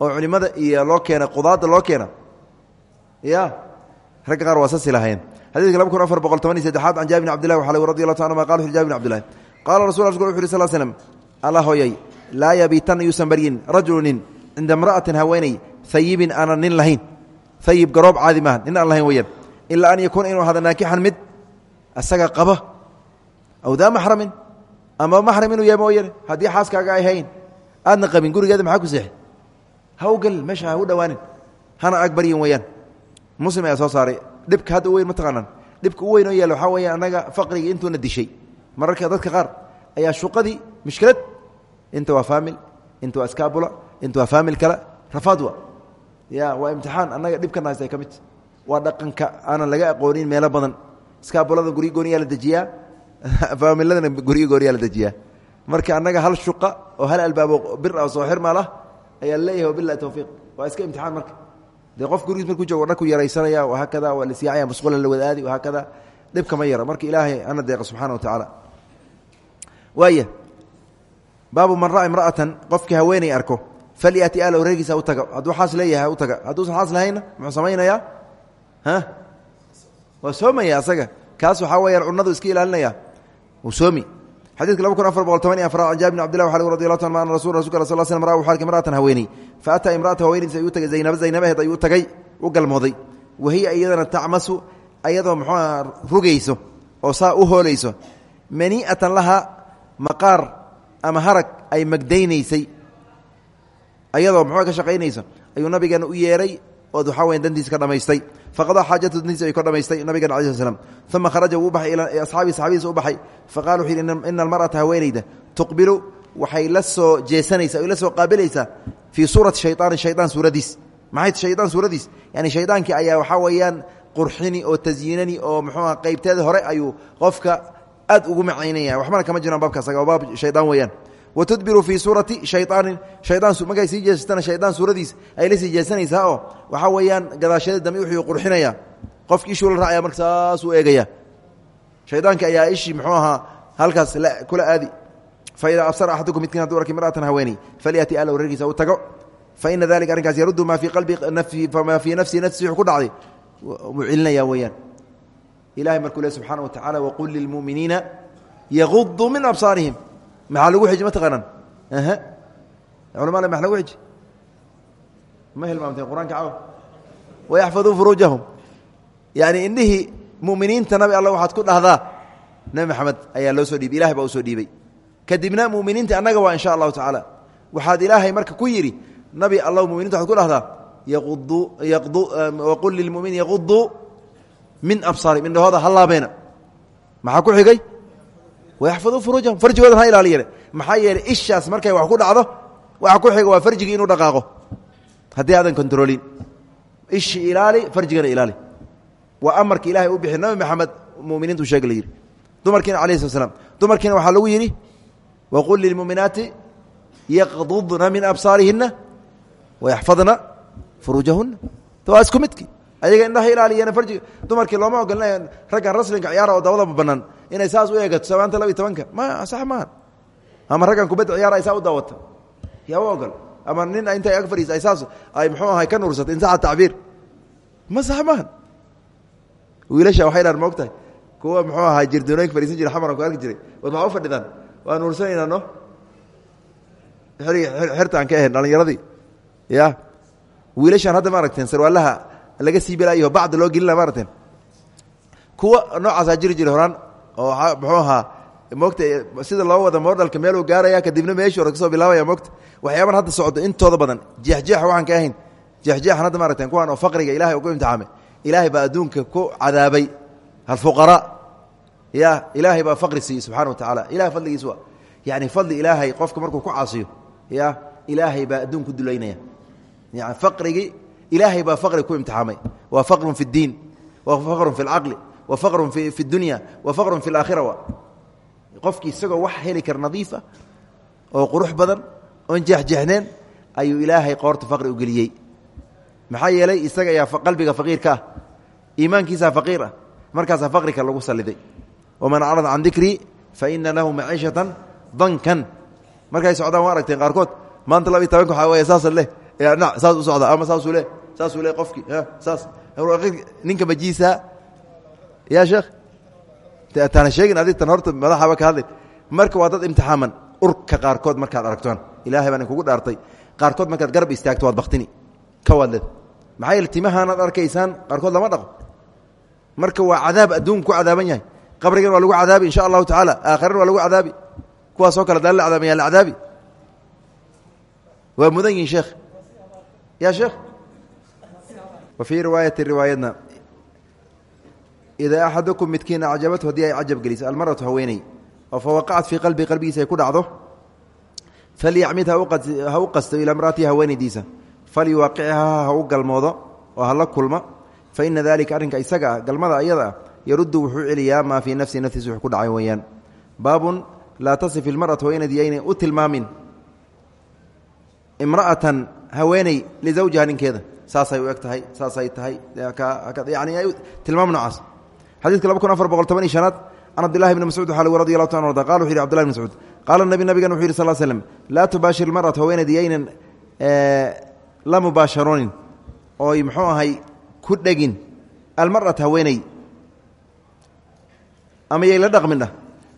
oo culimada iyo loo keena qudaadda loo keena ya ragga qaar waa sasi lahayn xadidka laba kun afar boqol toban iyo saddexaad can jaabir bn abdillahi waxaa radi allahu ta anuma qala wuxu jabir bn abdillahi qaala rasul rasulka wuxu yuri sal slm alla hooyay laa yabiitanna yuusan baryin rajulu nin cinda imra'atin haweeney hayibin aanan nin lahayn. Hayib garoob caadi maaha nin aan lahayn weyaan ilaa an yakuuna inuu ahada naakixan mid asaga qaba aw daa maxramin ama maxram inuu yahay mooyane haddii xaaskaaga ay hayn aadna qabin gurigeeda maxaa ku seexi? Ha u gelin meesha ha u dhowaanin hana ag baryin weyaan muslim ayaa soo saaray. Dhibka hadda u weyn mataqaanaan dhibka u weyn oo yaalla waxaa weya annaga faqriga intuuna dishay. Mararka dadka qaar ayaa shuqadii mushkilad inta waa faamil inta waa iskaabula inta waa faamil kale rafaad wa ya waa imtixaan. Annaga dhibkan haysta ka mid. Waa dhaqanka aanan laga aqoonin meelo badan iskaabulada guryo gooniyaa la dejiyaa? Faamiladana guryo gooniyaa la dejiyaa? Marka annaga hal shuqa oo hal albaabo bir ah soo xirmaal ah ayaa leeyahay wabilahi towfiiq waa iska imtixaan marka. De qof gurigiis markuu joogo dharku yaraysanaya wahaakada waa lasiicaya masquula la wadaadi wahaakada dhibka ma yara. Marka ilaahay ana deeqa subxana wa tacaala waaya baabu man ra'a imra'atan qofkii haweeney arko falyati aalow reerkiisa u taga. Hadduu xaas leeyahay u taga. Hadduusan xaas lahaynna muxuu samaynayaa waa soomaya asaga. Kaas waxaa weyaan cunadu iska ilaalinaya. Soomi. Xadidka laba kun afar boqol toban iyo afraad can jaabir bn abdillah waxaa radi allahu ta an rasul rasulka sal slam ra wuxu arkay imra'atan haweeney. Fa ataa imra'ata haweenaydiis ayuu tagay zaynaba zaynabaheed ayuu tagay u galmooday. Wahiya iyadana tacmasu ayadoo muxuuha rugayso oo saa u hoolayso. Mani'atan laha maqaar ama harag ay magdaynaysay. Ayadoo muxua ka shaqaynayso. Ayuu nabigeena u yeeray ood waxaa weya dantiisa ka dhamaystay. Faqadaa xaajatu dantiisa ay ka dhamaystay nabigan ala sl slam uma kharaja wuu baxay asxaabii saxaabadiisa u baxay. Faqala wuxuu yidhi almar'ata haweenayda tuqbilu waxay la soo jeesanaysaa soo qaabilaysaa fii suurati shayطaani shayaan suuradiis. Maxay shayaan suuradiis? Yani shaydaankii ayaa waxaa weeyaan qurxini oo tasyiinani oo muxuuha qaybteeda hore ayuu qofka aad ugu macaynaya. Waxbana kama jiraan baabkaas baab shaydaan weeyaan watudbiru fii suurati shayaanin hayaan markay sii jeesatana shaydaan suuradiis ay la sii jeesanaysaa oo waxaa weeyaan gadaashada dambe wuxuu qurxinaya qofki ishuu la raacaya marka saasuu eegaya shaydaanka ayaa ishii muxuu ahaa halkaas kula aadi fa idaa absara axadukum midkiin haduu arkay mar'atan haweeney falyati alow reerkiisa u tago faina dalika arrinkaas yaruddu maa fii qalbi maa fii nafsi nafsi ku dhacday wuu celinaya weeyaan ilahay markuu le subxaana wa tacala waqul lilmu'miniina yaguduu min absaarihim maxaa lagu xiji ma taqaanaan? Culama maxa lagu xiji? Ma hilmaamteen qur'aanka caw wayaxfaduu furuujahum. Yani indhihii muminiinta nabi alla waxaad ku dhahdaa nabi maxamed ayaa loo soo dhiibay ilahay baa u soo dhiibay. Kadibna muminiinta annaga waa insha allahu tacaala. Waxaad ilaahay marka ku yidhi nabi alla muminiinta waxaad ku dhahdaa waqul lilmuminiin yaquduu min absaarihim indhahooda ha laabeena. Maxaa ku xigay wayaxfaduu furuujahum farjigoodan ha ilaaliyeen maxaa yeelay ishaas markay wax ku dhacdo waxa ku xiga waa farjigii inuu dhaqaaqo. Haddii aadan kontroolin ishi ilaali farjigana ilaali. Waa amarka ilahay u bixi nabi maxamed muminiintu sheeg la yidhi. Dumarkiina alayh slat slam dumarkiina waxaa lagu yidhi waqul lilmuminaati yaqdudna min absaarihina wayaxfadna furuujahuna waa isku midki ayaga indhaha ilaaliyeen farjiga dumarkii looma ogolina raggan raslinka ciyaara oo dabadaba banaan inay saas u eegato samaanta laba iyo tobanka. Ma sax maaha ama raggan kubadda ciyaara ay saa u daawata. Yaa u ogol ama nin intay ag fadhiisa ay saas ay muxuu ahay ka nuursatay insaxa tacbiir. Ma sax maaha wiilasha waxay dhahan moog tahay kuwa muxuu ahaa jirdoonooyinka fadhiisan jira xamaran ku arki jiray. War maxaa u fadhidaan? Waa nuursanaynaa no xerta aan ka ahayn dhalinyaradii ya. Wiilashaan hadda ma aragteen sarwaalaha laga sii belaayo bacda loo gelina ma aragteen. Kuwa noocaasaa jiri jira horaan oo muxuu ahaa moogta sida loo wada moodhalka meeluu gaaraya kadibna meeshii hore ka soo bilaabaya moogta waxyaaban hadda socdo intooda badan. Jeexjeexa waxaan ka ahayn. Jeexjeexan hadda ma aragteen kuwaan oo faqriga ilahay ugu imtixaamay ilaahay baa adduunka ku cadaabay. Alfuqaraa ya ilaahay baa faqri siiyey subxana wa tacaala ilahay fadligiis waa yani fadli ilaahay qofka markuu ku caasiyo ya ilaahay baa adduun ku dulaynaya. Yani faqrigii ilaahay baa faqri ku imtixaamay. Waa faqrun fi اddiin wa faqrun fi اlcaqli wa faqrun fi اdunya wa faqrun fi اlaakhira wa qofkii isagoo wax heli kara nadiifa oo qurux badan oon jeexjeexneen ayuu ilaahay qoorta faqri u geliyey. Maxaa yeelay isaga ayaa qalbiga faqiirka ah iimaankiisaa faqiir ah markaasaa faqrika lagu saliday waman acrada can dikrii faina lahu maciishatan dankan. Markay socdaan waa aragteen qaarkood maanta laba iyo tobanka waxaa wey saasa leh saas u socda ama saasuu le saasuu le qofkii saas ninka majiisa ya sheekh taana sheegin adig tan horta madaxaba ka hadlay marka waa dad imtixaaman. Urka qaarkood markaad aragtoan ilahay baan kugu dhaartay. Qaarkood markaad garab istaagto waad baktini. Ka waadled maxaa yeele timahaanaad arkaysaan qaarkood lama dhaqo. Marka waa cadaab adduunku ku cadaaban yahay. Qabrigan waa lagu cadaabi insha allahu tacaala. Aakhiran waa lagu cadaabi. Kuwaasoo kale daan la cadaabaya la cadaabi. Waa mudan yihiin sheekh ya sheekh wa fii riwaayati riwaayadna idaa axadukum midkiin acjabathu haddii ay cajab geliso almaratu haweeney oo fa waqacat fii qalbii qalbigiisa ay ku dhacdo falyacmid ha u qasto ilaa mraatihi haweenaydiisa falyuwaaqicha ha u galmoodo oo hala kulma fa ina dalika arrinka isaga ah galmada ayada ah yaruddu wuxuu celiyaa maa fii nafsi naftiisa wux ku dhacay weeyaan baabun laa tasif ilmaratu haweenaydii aynay u tilmaamin imra'atan haweeney lizawjiha ninkeeda saasay u eg tahay saasay tahay yani tilmaam noocaas xadiidka laba kun afar boqol toban iyo shanaad can cabdillahi bni mascuud waxaa lagu radi allahu ta arda qala wuxu yhi abdillahi bn mascuud qaala nabi nabigan wuxu yidhi sal slm laa tubaashir ilmaratu haweenaydii yaynan la mubaasharoonin ooy muxuu ahay ku dhegin almarata haweeney. Ama yay la dhaqmin dhah?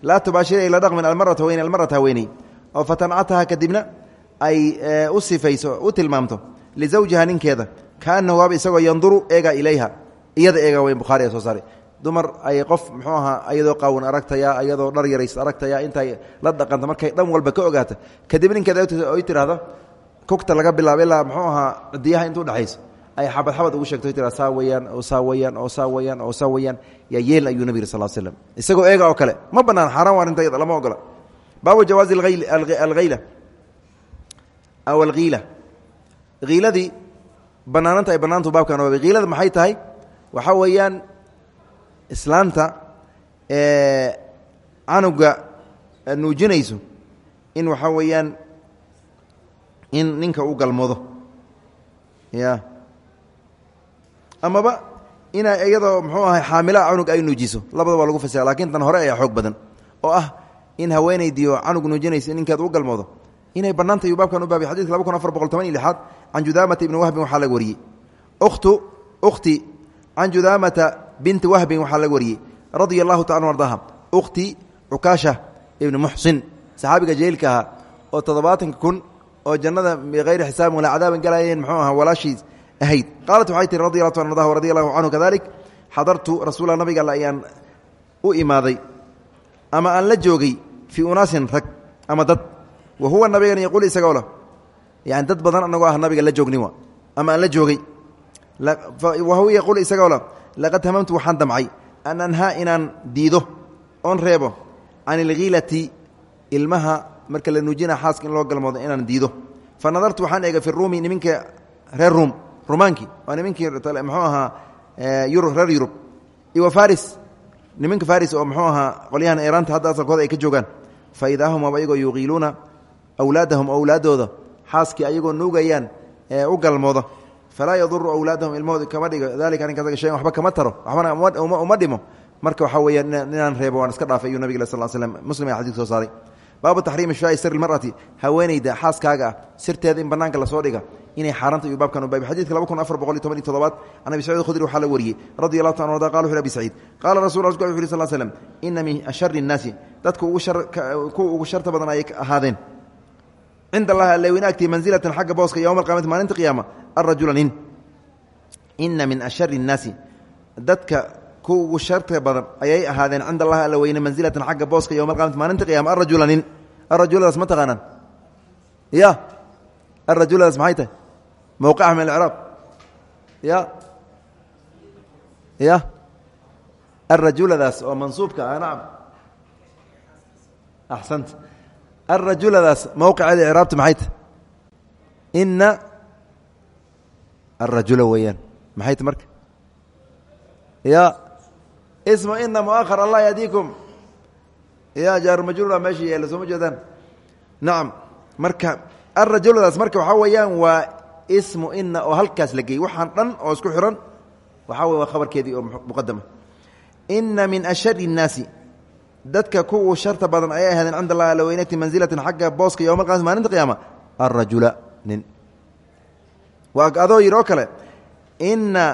Laa ay la dhaqmin almarata haweeney almarata haweeney. Oo fatancataha kadibna ay u sifayso u tilmaamto lizawjiha ninkeeda kaanahu waaba isagoo yanduru eega ilayha. Iyada eega weyn bukhaari ee soo saaray dumar ay qof muxuu ahaa ayadoo qaawan aragtaya ayadoo dhar yarays aragtaya intay la dhaqanta markay dhan walba ka ogaata. Kadib ninkeeda oy tiraahdo kugta laga bilaabo ilaa muxuu ahaa diyaha intuu dhexayso ay xabad xabad ugu sheegto tira saa weyaan oo saa weyaan oo saa weyaan oo saa weyaan yaa yeel ayuu nabi yiri sal slm isagoo eega oo kale ma banaan xaaraan waa arrinta yada lama ogola. Baabu jawaazi alhayla aw alhiila hiiladii banaananta ay banaantu baabkan oobay hiilada maxay tahay? Waxaa weeyaan islaanta canuga nuujinayso in waxaa weeyaan in ninka u galmoodo ya amaba ina iyadoo muxuu ahay xaamilaa canug ay nuujiso labada waa lagu fasira lakiin tan hore ayaa xoog badan oo ah in haweenaydiio canug nuujinaysa ninkeed u galmoodo. Inay banaanta ayuu baabkan u baabay xadidka laba kun afar boqol toban iyo lixaad can judaamata ibni wahbin ukhti can judaamata binti wahbin waxaa laga wariyey radia allahu taala ardaha ukhti cukaasha ibni muxsin saxaabiga jahiilka ahaa oo toddobaatanka kun oo jannada bikayri xisaabin walaa cadaaban galayeen muxuu ahaa walaashiis ahayd. Qaalat waxay tihi radi allahu ta ardaha radi allahu canhu kadalik xadartu rasuula nabiga alle ayaan u imaaday ama aan la joogay fii unaasin rag ama dad. Wa huwa nabigan yaquul isagoo leh yani dad badan anagoo ah nabiga la joognin wa ama aan la joogay. Wa huwa yaquul isagoo leh laqad hamamtu waxaan damcay an anhaa inaan diido oon reebo can ilkhiilati ilmaha marka la nuujina xaaska in loo galmoodo inaan diido fa nadartu waxaan eegay fi ruumi niminka reer ruum rumaankii waa niminkii muxuu ahaa reer yurub iwa faris niminka faris oo muxuu ahaa qolyahan eeraanta hadda asalkooda ay ka joogaan fa idaa hum aba ayagoo yuqiiluuna awlaadahum awlaadooda xaaskii ayagoo nuugayaan u galmooda falaa yaduru awlaadahum ilmahooda kama dhigo. Dalika arrinkaas shayan waxba kama taro. Waxbana uma dhimo. Marka waxaa weeyaan inaan reebo waan iska dhaafay ayuu nabig sal slm muslim ayaa xadidka soo saaray. Baabu taxriimi shfaai siri mar'ati haweeneyda xaaskaaga ah sirteeda in banaanka la soo dhiga inay xaaranta iyo baabkan u baabay xadidka laba kun afar boqol iyo toban iyo toddobaad can abi sacid khudri waxaa la wariyey radi allahu ta arda qala wuxu abi saciid qaala rasul rasulka wuxu yhi sal slm ina min ashari innaasi dadka kuwa ugu sharta badan ayay ahaadeen cinda allahi alle weyne agtii mansilatan xagga booska yowma alqiyamati maalinta qiyaama arajula nin ina min ashari innaasi dadka kuwa ugu sharta badan ayay ahaadeen cinda allahi alla weyne mansilatan xagga booska yowma alqiyamati maalinta qiyama arajula nin arajuladaas ma taqaanaan ya arajuladaas maxay tahay mowqica min alcraab ya ya arajuladaas oo mansuubka ah nacam axsanta arajuladaas mowqiceeda icraabta maxay tahy ina arajula weeyaan maxay ta marka ya ismu ina muahar allah yadiikum ya jaarumajruura meesha yeela sooma jeedaan nacam marka arajuladaas marka waxaa weeyaan waa ismu ina oo halkaas la geeyey waxaan dhan oo isku xiran waxaa wey waa khabarkeedii oo muqadama ina min ashari الnaasi dadka kuwu sharta badan ayay ahaadeen cinda allahi ala weynati mansilatan xagga booska yowma alqiyamati maalinta qiyaama arajula nin. Waa adoo yidhi oo kale ina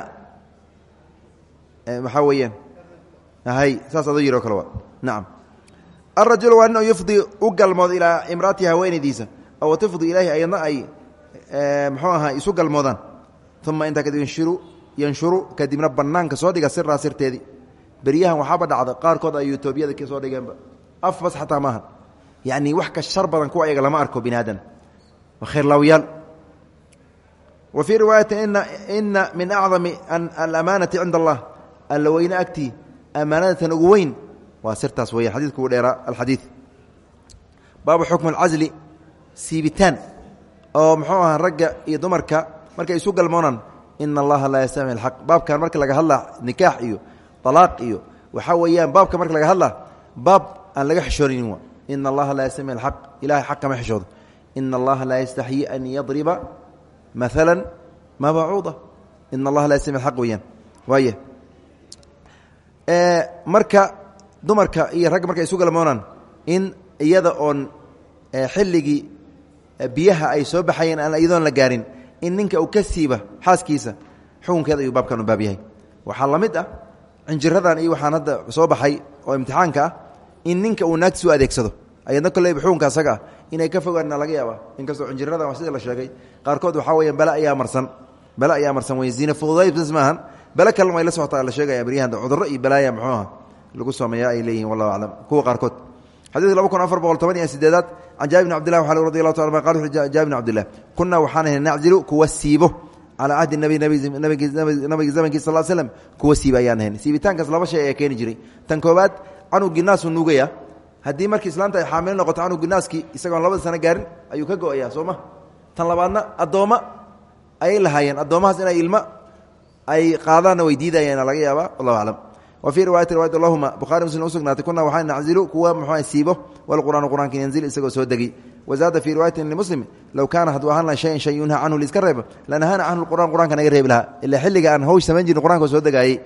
waxaa weeyaan saas adoo yidhi o kale waa nacam arajula waa nin oo yufdi u galmoodo ilaa imraatihi haweenaydiisa aw tufdi ilaahi ayadna ay muxuu ahaa isu galmoodaan. Uma intaa kadib yanshuru kadibna banaanka soo dhiga siraa sirteedii beryahan waxaaba dhacda qaarkood ay etoobiyada ka soo dhigeenba. Af bas xataa maaha yacni wax ka shar badan kuwa ayaga lama arko bini aadan waa khayrlaawiyaal wa fii riwaayati ina min acdami alamaanati cinda allah alla weyne agtii amaanadatan ugu weyn. Waa sirtaas weya xadidku uu dheeraa alxadiid. Baabu xukmu alcasli siibitaan. Oo muxuu aha ragga iyo dumarka markay isu galmoonaan ina allaha laa yastami alxaq. Baabkan marka laga hadla nikaax iyo alaaq iyo waxaa weeyaan baabka marka laga hadla baab aan laga xishoonaynin wa ina allaha laa yastami alxaq ilahay xaq kama xishoodo. Ina allaha laa yastaxyi an yadriba maala ma bacuuda ina allaha laa yastami alxaq weeyaan. Waaya marka dumarka iyo ragga markay isu galmoonaan in iyada oon xilligii biyaha ay soo baxayeen aan iyadoon la gaarin in ninka uu ka siiba xaaskiisa xukunkeeda ayuu baabkan u baab yahay. Waxaa la mid ah cinjiradan iyo waxaan hadda soo baxay oo imtixaanka ah in ninka uu naagtiis u adeegsado ayadna koleyba xukunka asaga ah inay ka fogaanna laga yaaba inkastoo cinjiradan sida la sheegay. Qaarkood waxaa weeyaan bale ayaa marsan bale ayaa marsan wey ziina fududayd bas maahan bale kalema ay la socotaa la sheegaya beryahan cudurro iyo balaaya muxuuha lagu sameeya ay leeyihiin wallahu aclam. Kuwa qaarkood. Xadidka laba kun afar boqol toban iyo sideedaad can jaabi bn abdillah wa radi allahu ta qal jaabi bn cabdillah kunaa waxaan ahay naczilu kuwa siibo calaa cahdi nabi nabiga zamankiis sal slm kuwa siiba ayaan ahayn siibitaankaas laba shay ayaa keeni jiray. Tan koobaad canugii naasu nuugaya. Haddii markii islaamta ay xaamilo noqoto canugii naaskii isagoon labada sano gaarin ayuu ka go'aya soo ma tan labaadna addoommo ayay lahaayeen. Addoommahaas inay ilmo ay qaadaanna way diidayaena laga yaabaa. Wallahu aclam wa fii riwaayati riwayat allahuma bukhari muslim u sugnaatay kunaa waxaa naczilu kuwa muxuu siibo walqur'aanu qur'aanka yanzil isagoo soo degi wazaada fii riwaayatin limuslim low kaana hadduu ahaan laha shayan shay yunha canhu liiska reebo lanahana canhu lqur'an qur'anka naga reebi lahaa ilaa xilliga aan hawsh samayn jirin qur'anka soo degaayey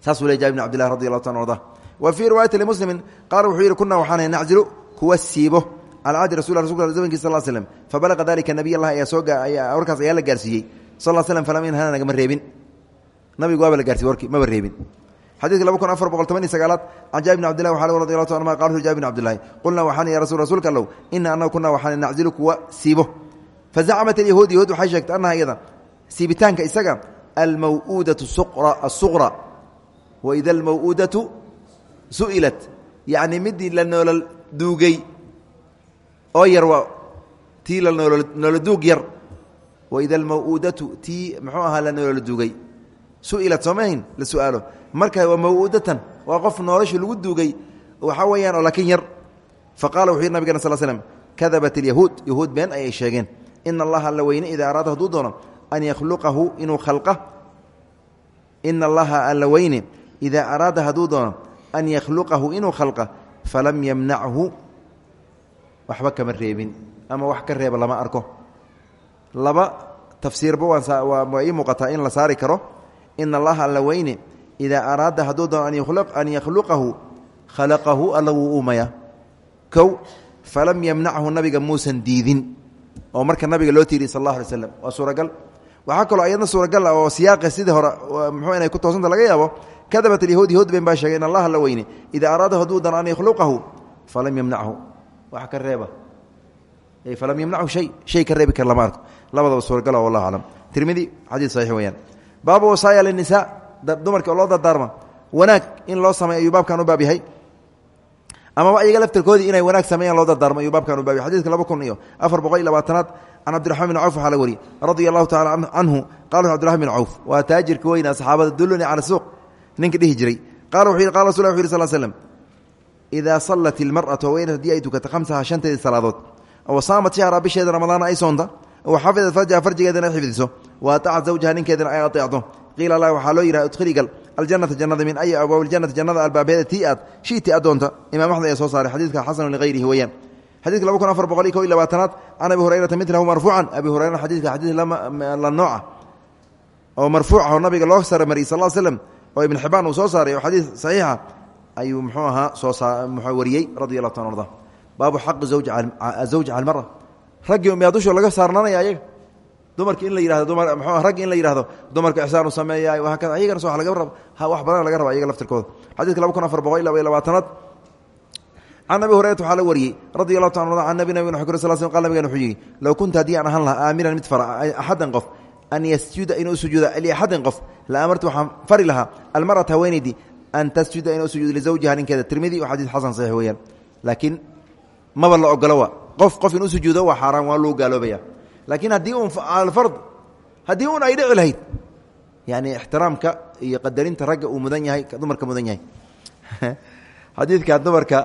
saasuu le jabi bn abdillah radi allahu ta arda wa fii riwaayati limuslimin qaala wuxuu yidhi kunaa waxaan naczilu kuwa siibo cala cahdi rasul rasulka zamanki sal slm fabalaqa dalika nabiy allah ayaa soo warkaas ayaa la gaarsiiyey sal slm falam yanhana nagama reebin nabigu waaba la gaarsiye warkii maba reebin xadidka laba kun afar boqol toban iyo sagaalaad can jaabir bn abdillahi waxaa radi allahu ta anuma qala jaabir bn abdillahi qulnaa waxaan ya rasul rasuulka allow ina anaga kunaa waxaan naczilu kuwa siibo. Fazacmat alyahuud yahuud waxay sheegtay annaha iyada siibitaanka isaga almaw'uudatu asuqra waida almaw'uudatu su'ilat yacni midii la noolol duugay oo yar waa tii la noola duug yar. Waida almaw'uudatu tii muxuu ahaa la noolol duugay. Su'ilat soomahayn la su'aalo marka waa maw'uudatan waa qof nolosha lagu duugay waxaa weeyaan oo laakiin yar. Fa qala wuxuu yidhi nabigana sal slm kadabat alyahuud. Yahuud been ayay sheegeen ina allaha alla weyne idaa araada hadduu doono an yakhluqahu inuu khalqa. Ina allaha alla weyne idaa araada hadduu doono an yakhluqahu inuu khalqa falam yamnachu waxba kama reebin ama wax ka reeba lama arko. Laba tafsiirba waa ii muuqataa in la saari karo. Ina allaha alla weyne idaa araada hadduu doono an yakhluqahu khalaqahu alla wuu uumaya kow falam yamnachu nabiga muusan diidin oo marka nabiga loo tiiriy sal allah alay slam waa suuragal waxaa kaloo ayadna suuragal ah oo siyaaqi sidii hore muxuu inay ku toosanta laga yaabo kadabat alyahuud yahuud been baa sheegay in allaha la weyne idaa araada hadduu doono an yakhluqahu falam yamnachu wax ka reeba falam yamnachu shay shay ka reebi kara lama arko labadaba suuragal wallahu aclam tirmidi xadiis saxiix weyaan baabu wasaaya linisaa dumarka loo dardaarma. Wanaag in loo sameey ayuu baabkan u baab yahay. Amaba ayaga laftarkoodii inay wanaag sameeyaan loo dardaarmo ayuu baabkan u baab yahay. Xadidka laba kun iyo afar boqol iyo labaatanaad can cabdiraxmaan bin cawf waxaa la wariyey. Radia allahu tacala canhu qala cbdiraxman bin cawf waa taajirka weyna saxaabada dulluni cala suuq. Ninka dhihi jiray. Qala wuxuu yidhi qala rasul wuxu yiri sal slm idaa sallat ilmar'atu haweened haddii ay tukata khamsaha shanteedii salaadood oo saamat shahra bisheeda ramadaana ay soonta oo xafidat farjaha farjigeedana ay xifdiso wa atacat zawjaha ninkeedana ay ateecdo qiila lah waxaa loo yidhaha udkhili gal aljanata jannada min ayi abwaab iljanati jannada albaabeeda tii shiiti adoonta imam axmed ayaa soo saaray xadiidka xasanu ligayrihi weeyaan. Xadidka laba kun afar boqol iyo ko iyo labaatanaad can abi hurayrata milahu marfuucan. Abi hurayra xadidka xadiid la nooca oo marfuuca oo nabiga loo saramariyey sal slm oo ibn xibaan soo saaray oo xadiid saxiixa ayuu muxuu ahaa soo wariyey radi allahu ta arda. Baabu xaqi zawj cala almara raggii miyaa dusho laga saarnaanaya ayaga dumarka in la yihahdo mxu raggi in la yihahdo dumarka ixsaan u sameeyaay hakada ayagana so laga rab wax badan laga raba ayaga laftirkooda. Xadidka laba kun afar boqol iyo laba iyo labaatanaad. Can abi hurayrata waxaa la wariyey radi allahu ta an nabi nabig uu sal sl qal nabigan wuxuu yidhi low kunta haddii aan ahaan lahaa aamiran mid fara axadan qof an yasjuda inuu sujuuda liaxadin qof la amartu waxaan fari lahaa almarata haweenaydii an tasjuda inuu sujuudo lizawjiha ninkeeda. Tirmidi waa xadiid xasan saxiix weeyaan. Laakiin maba la ogolowa qof qof inuu sujuudo waa xaaraan waa loo gaaloobaya laakiin haddii un alfard haddii un ay dhici lahayd yani ixtiraamka iyo qadarinta ragga uu mudan yahay dumarka mudan yahay. Xadiidkan dumarka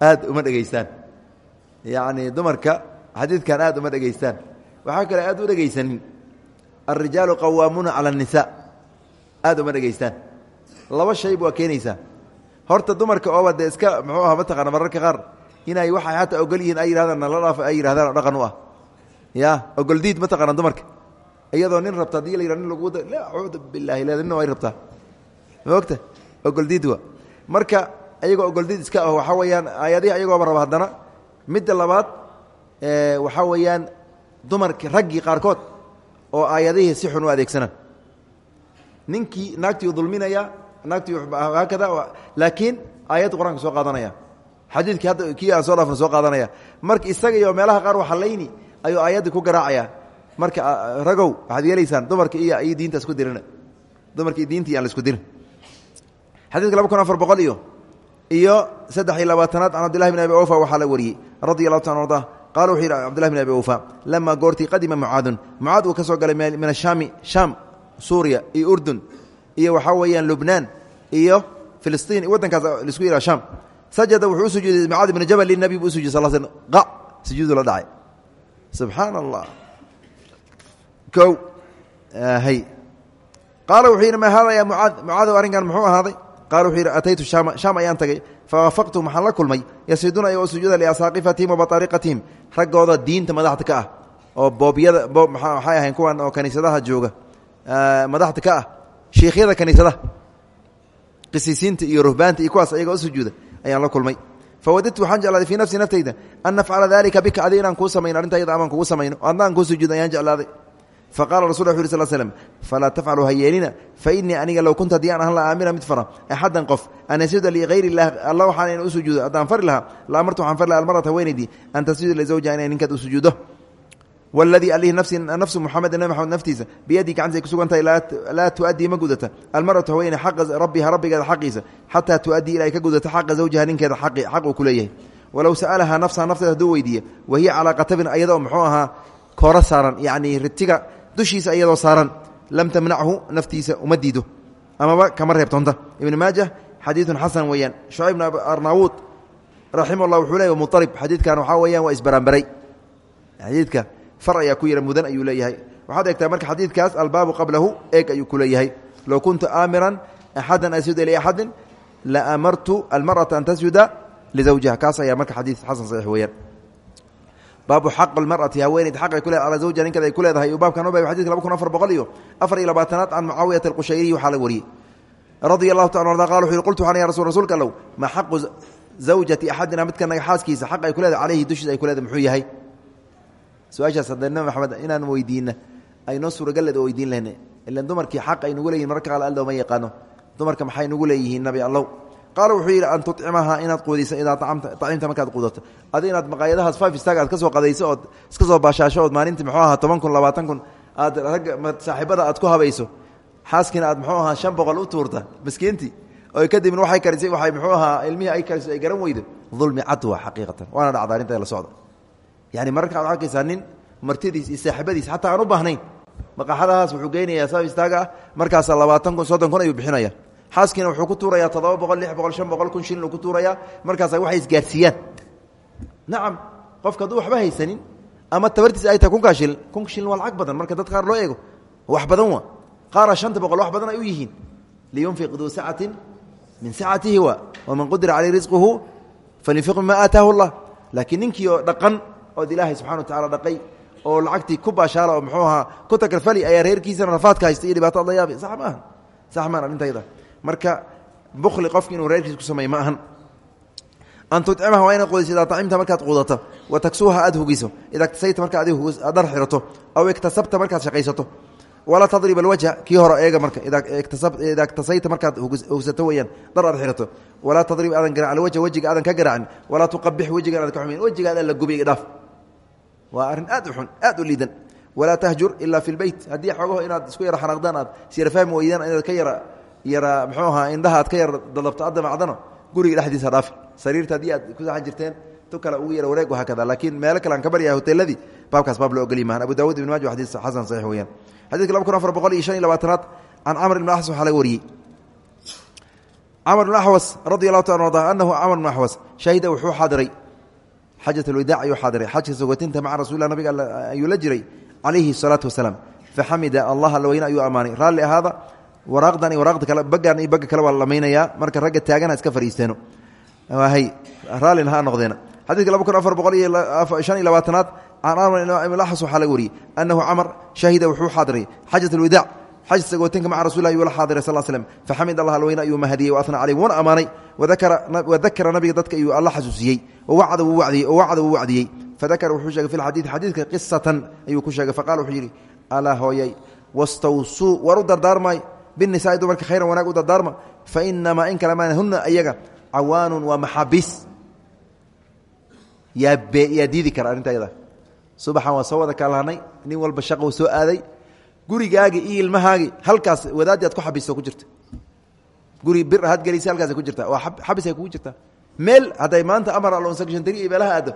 aad uma dhegeystaan yani dumarka xadiidkan aad uma dhegeystaan waxaa kale aad u dhegeysanin alrijaalu qawaamuuna cala الnisa aad uma dhegeystaan laba shayb waa keenaysaa. Horta dumarka ooba dee iska muxuu aha mataqaana mararka qaar inay waxay hataa ogol yihiin ay yihahdaan nala dhaaf ay yihahdaan oo dhaqan u ah ya ogoldiid ma taqaanaan dumarka? Iyadoo nin rabta haddii la nin way rabtaa. Ma ogta? Ogoldiid wa marka ayagoo ogoldiid iska ah waxaa weeyaan aayadihi ayagooba raba haddana midda labaad waxaa weeyaan dumarki raggii qaarkood oo aayadihii si xun u adeegsanaan. Ninkii naagtii dulminaya naagtii haakada laakiin aayadda qur'aanka soo qaadanaya. Xadiidkii hadda kii aan soo dhaafna soo qaadanaya. Marka isaga iyo meelaha qaar waxalayni ayuu aayaddii ku garaacaya marka ragow waxaad yeelaysaan dumarka iyo iyo diinta isku dirina. Dumarka iyo diinta aan la isku dirin. Xadiidka laba kun afar boqol iyo iyo saddex iyo labaatanaad can cabdillahi bn abi awfa waxaa la wariyey radi allahu ta arda qala wuxuu yidhi cbdillahi bn abi awfa lamaa goortii qadima mucaadun mucaad uu ka soo galay min ashaami shaam suuriya iyo urdun iyo waxaa weeyaan lubnaan iyo filistiin waddankaas la isku yidhaha shaam. Sajada wuxuu u sujuuday mucaad ibna jabal linabi buu u sujud sal sl qac sujuudu la dhacay subxaan allah kow hay. Qaala wuxuu yidhi ma haada ya mucaad? Mucaadow arrinkan muxuu ahaaday? Qaala wuxuu yidhi ataytu shaama shaam ayaan tagay. Fawaafaqtum waxaan la kulmay? Yasiduuna ayagoo sujuuda liasaaqifatihim wa baariqatihim raggooda diinta madaxda ka ah oo boobyada boob maxay ahayn kuwan oo kaniisadaha jooga. Madaxda ka ah shiikhyada kaniisadaha. Qisiisiinta iyo ruhbaanta iyo kuwaas ayagoo u sujuuda ayaan la kulmay fawadadtu waxaan jeclaaday fii nafsi naftayda an nafcala dalika bika adi inaan kuu samayno arrinta yada amaan kugu samayno adnaan kuu sujuudo ayaan jeclaaday faqala rasul uri sl slm falaa tafcalu ha yeelina fainii aniga low kunta haddii aan ahan la aamira mid fara axadan qof an yasjuda ligayr ilah alla waxaan in u sujuudo haddaan fari lahaa la amartu waxaan fari laha almarata haweenaydii an tasjuda lizawjiha inay ninkaad u sujuudo wladii alihi nafsu muxamed nabi maxamed naftiisa biyadii gacantiisa kusugantahay laa tuadii ma gudata almaratu haweeney xaqa rabbiha rabbigeeda xaqiisa xataa tuadii ilay ka gudata xaqa zawjiha ninkeeda xaq uu ku leeyahay walow sa'alahaa nafsaha nafteeda haduu weydiiye wahiya calaa qatabin ayadoo muxuu ahaa kooro saaran yacni ritiga dushiisa iyadoo saaran lam tamnachu naftiisa uma diido amaba kama reebtoonta ibn maajah xadiidun xasan weeyaan shucayb bn arnaawuud raximah llah wuxuu leey muarib xadiidkan waxaa weyaan waa isbaraanbaray xadiidka far ayaa ku yara mudan ayuu leeyahay. Waxaad eegtaa marka xadiidkaas albaabu qablahu eeg ayuu ku leeyahay. Low kuntu aamiran axadan asjuda liaxadin la amartu almarata an tasjuda lizawjiha. Kaas ayaa marka xadiid xasan saxiix weeyaan. Baabu xaq marati haweeneyd xaqay ku leedahay alaa zawjiha ninkeeda ay ku leedahay. Baabkan u xadidka laba kun afar boqol iyo afar iyo labaatanaad can mucaawiyata alqushayriyi waxaa la wariyey. Radia allahu taala arda qala wuxu yhi qultu waxaan ya rasul rasuulka allow ma xaqu zawjati axadina midkanaga xaaskiisa xaq ay ku leedahay caleyhi dushiisa ay ku leedahay muxuu yahay su'aashaas hadee nabi maxamed inaan weydiina aynoo suuragaleed oo weydiin lehne ilan dumarkii xaq ay nugu leeyihiin mararka qaal allooma yaqaano. Dumarka maxay nugu leeyihiin nabi allow? Qaala wuxuu yidhi an tucimahaa inaad quudisa idaa acimta markaad quudato. Adi inaad maqaayadahaas five stag aad ka soo qadayso ood iska soo baashaasho ood maalintii muxuu ahaa toban kun labaatan kun aad ragga saaxiibada aad ku habayso. Xaaskiina aad muxuu ahaa shan boqol u tuurta maskiintii oo kadibna waxay karisay waxay muxuu ahaa ilmihii ay kariso ay garan weydo. Dulmi cadwa xaqiiqatan. Waana dhacdaa arrinta la socda yani mararka ad arkaysaa nin martidiis iyo saaxibadiis xataa aan u baahnayn maqaxadahaas wuxuu geynayaa sab istaaga ah markaasa labaatan kun soddon kun ayuu bixinaya xaaskiina wuxuu ku tuurayaa toddoba boqol lix boqol shan boqol kun shilin uu ku tuurayaa markaasa waxay isgaarsiiyaan. Nacam qofka hadduu waxba haysanin ama tabartiis ay tahay kunkaa shilin kun shilin waa lacag badan marka dad qaar loo eego wax badan wa qaara shanta boqol wax badan ay u yihiin. Liyunfiq duu sacatin min sacatihi wa waman qudira caleyh risquhu falyunfiq mima aataahu llah laakiin ninkii oo dhaqan ood ilaahay subxana wa tacala dhaqay oo lacagtii ku baashaala oo muxuu ahaa ku takarfali ayaa reerkiisana rafaadka haysta iyo dhibaato ad la yaabi sax maaha sax maan arrintayda marka bukli qofki inuu reerkiis ku sameey ma ahan. An tucimaha waa inaad quudayso idaa acimta wa taksuuha aad hugiso. Ida ktasayta marka dhar xirato aw iktasabta markaad shaqaysato. Walaa tadrib alwajha kii hore eega marka. Idaa ktasayta markaad hugsato weyaan dhar aad xirato. Walaa tadrib aadan garac alwajha wejiga aadan ka garacin walaa tuqabix wejigan aad ka xumayn wejigaada la gubiy dhaaf waa arrin aad u xun aad u liidan. Walaa tahjur ilaa fi lbeyt haddii xoogaho inaad isku yara xanaaqdaan aad siyara fahmi weydaan inaad ka yara yara muxuu ahaa indhaha aad ka yara dadabto adda macdano guriga dhexdiisa dhaafi sariirta haddii aad ku saxan jirteen tu kale ugu yara wareeg hakada laakiin meelo kale aan ka baryahay hoteeladii baabkaas baab loo ogolyi mahan abu dawud ibn maaja xadiis xasan saxiix weyaan xadidka laba kun afar boqol iyo shan iyo labaatanaad can camr ibn axwas waxaa laga wariyey. Camr ibn axwas radi allahu ta arda anahu camr ibn axwas shahida wuxuu xaadiray xajat alwadaac ayuu xaadiray xajka sogotinta maca rasulilah nabiga ayuu la jiray calayhi salaatu wasalaam faxamida allah alla weyne ayuu ammaanay raalli ahaada waraaqdan iyo waraaqda kale baggan iyo bagga kale waa lamaynayaa marka ragga taagana iska fadhiisteeno hay raallina ha noqdeena xadidka laba kun afar boqol iyo shan iyo labaatanaad can amr ibn axwas waxaa laga wariyey annahu camar shahida wuxuu xaadiray xajat alwadaac xaj sagootinka maca rasul ayuu la xaadiray sal slm faxamid allah alweyne ayuu mahadiyey waana caleyh wuuna ammaanay wadakara nabiga dadka ayuu alla xasuusiyey wacda wuu wacdiyey fadakara wuxuu sheegay fi lxadiid xadiidka qisatan ayuu ku sheegay faqala wuxuu yidhi alaa hooyay wastawsuu war u dardaarmay binisaai dumarka khayran wanaag u dardaarma fainamaa in kale maan huna ayaga cawaanun waa maxaabiis yaa diidi kara arrinta ayada subaxan waa soo wada kaalahanay nin walba shaqou soo aaday gurigaagi iyo ilmahaagi halkaas wadaadii ad ku xabisto ku jirta guri bir had gelisa halkaas ku jirta waa xabis ay kugu jirtaa meel hadday maanta amar alonsakshantari iyo meelaha aado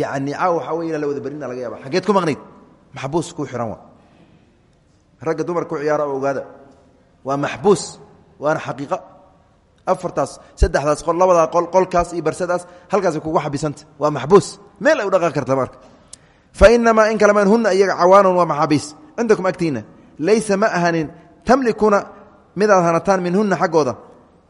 yacni caaw waxaa wey inaan la wada berina laga yaaba xageed ku maqnayd? Maxbuus ku xihan wa ragga dumarka ku ciyaara oo ogaada waa maxbuus waana xaqiiqa. Afartaas saddexdaas qol labadaa qol qolkaas iyo barsadaas halkaasay kugu xabisanta. Waa maxbuus meel ay u dhaqan karta marka fa inamaa in kale maan huna iyaga cawaanun waa maxaabiis cindakum agtiina laysa ma ahanin tamlikuuna midaad hanataan minhuna xaggooda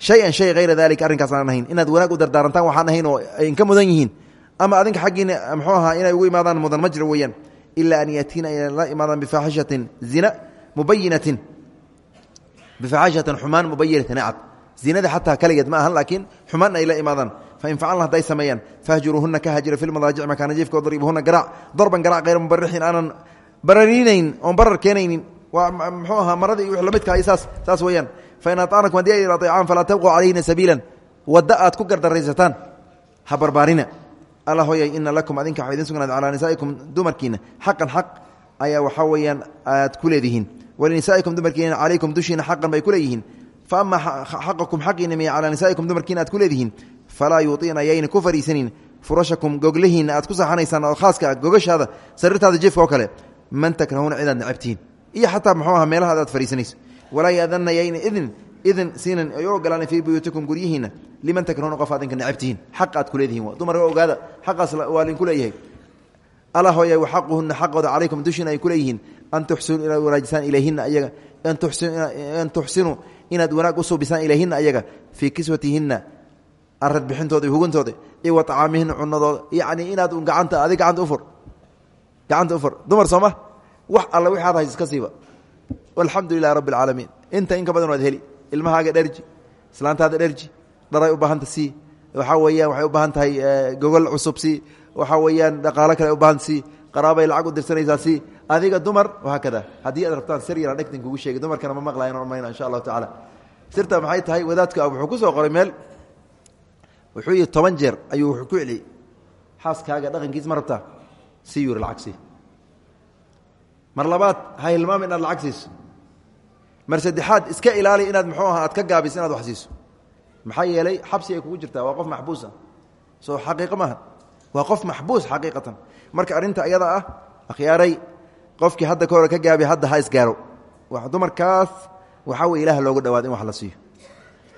shay-an shay hayra dalika arrinkaas aanan ahayn. Inaad wanaag u dardaarantaan waxaan ahayn oo inka mudan yihiin. Ama adinka xaggiina muxuu ahaa inay ugu imaadaan mudan ma jiro weeyaan. Ilaa an yaatiina inay la imaadaan bifaaxishatin zina mubayinatin bifaaxishatin xumaan mubayinatin cad zinada xataa kaligeed ma ahan laakiin xumaan ay la imaadaan. Fain facalna hadday sameeyaan fahjuruuhuna ka hajira filmadaajic makaana jiifka wadribuhuna garaac. Darban garaac hayra mubarixin aanan bararinayn oon barar keenaynin waa muxuu ahaa maradii iyo wix lamidka ay saas saas weeyaan fain aطacnakum haddii ay aطeecaan falaa tabquu calayhina sabiilan wadda aad ku gardaraysataan ha barbaarina alla hooyay ina lakum adinka waxaa idin sugnaad calaa nisaa'ikum dumarkiina xaqan xaq ayaa waxaa weeyaan aad ku leedihiin walinisaa'ikum dumarkiina calaykum dushiina xaqan bay ku leeyihiin fa ama xaqakum xaqiina miya calaa nisaa'ikum dumarkiina aad ku leedihiin falaa yuuطiina yayna ku fariisanin furashakum goglihiinna aad ku saxanaysaan oo khaaska ah gogashaada sariirtaada jifka oo kale man takrahuuna cidaad necabtihiin iyo xataa muxuu aha meelaha aad fariisanayso walaa yaadanna yayna idin idin siinan ay u ogolaan fii buyuutikum guryihiina liman takrahuuna qof adinka necabtihiin xaq aad ku leedihiin dumarka ogaada. Xaqaas waa linku leeyahay. Alla hooya waxaquhuna xaqooda calaykum dushiina ay ku leeyihiin. An tuxsinuu inaad wanaajisaan ilayhina ayaga. An tuxsinuu inaad wanaag u suubisaan ilayhina ayaga. Fii kiswatihinna arad bixintooda iyo hugantooda iyo wa acaamihina cunadooda. Yacni inaad gacanta adig gacanta ufur gacanta ufur dumar sooma wax alla wixi aad hays iska siiba. Walxamdu lilahi rabbi alcaalamiin inta in ka badan waad heli. Ilmahaaga dherji. Islaantaada dherji. Dharay u baahanta sii. Waxaa weeyaan waxay u baahan tahay gogol cusub sii. Waxaa weeyaan dhaqaalo kale u baahanta sii. Qaraabay lacag u dirsanaysaa sii. Adiga dumar wahaakada haddii aad rabtaan sir yara dhegtan kugu sheegay dumarkana ma maqlayan ormayna insha allahu tacaala. Sirta maxay tahay? Wadaadka wuxuu ku soo qoray meel. Wuxuu yihi toban jeer ayuu wuxuu ku celiyey. Xaaskaaga dhaqankiis ma rabtaa? Sii yuri lacag sii mar labaad ha hilmaam inaad lacag siiso. Mar saddexaad iska ilaali inaad muxuu aha aad ka gaabiso inaad wax siiso. Maxaa yeelay xabsi ay kugu jirtaa waa qof maxbuusa soo xaqiiqo maaha. Waa qof maxbuus xaqiiqatan. Marka arrinta ayada ah akhyaaray qofkii hadda ka hore ka gaabi hadda ha isgaaro dumarkaas waxaa wey ilaah loogu dhawaado in wax la siiyo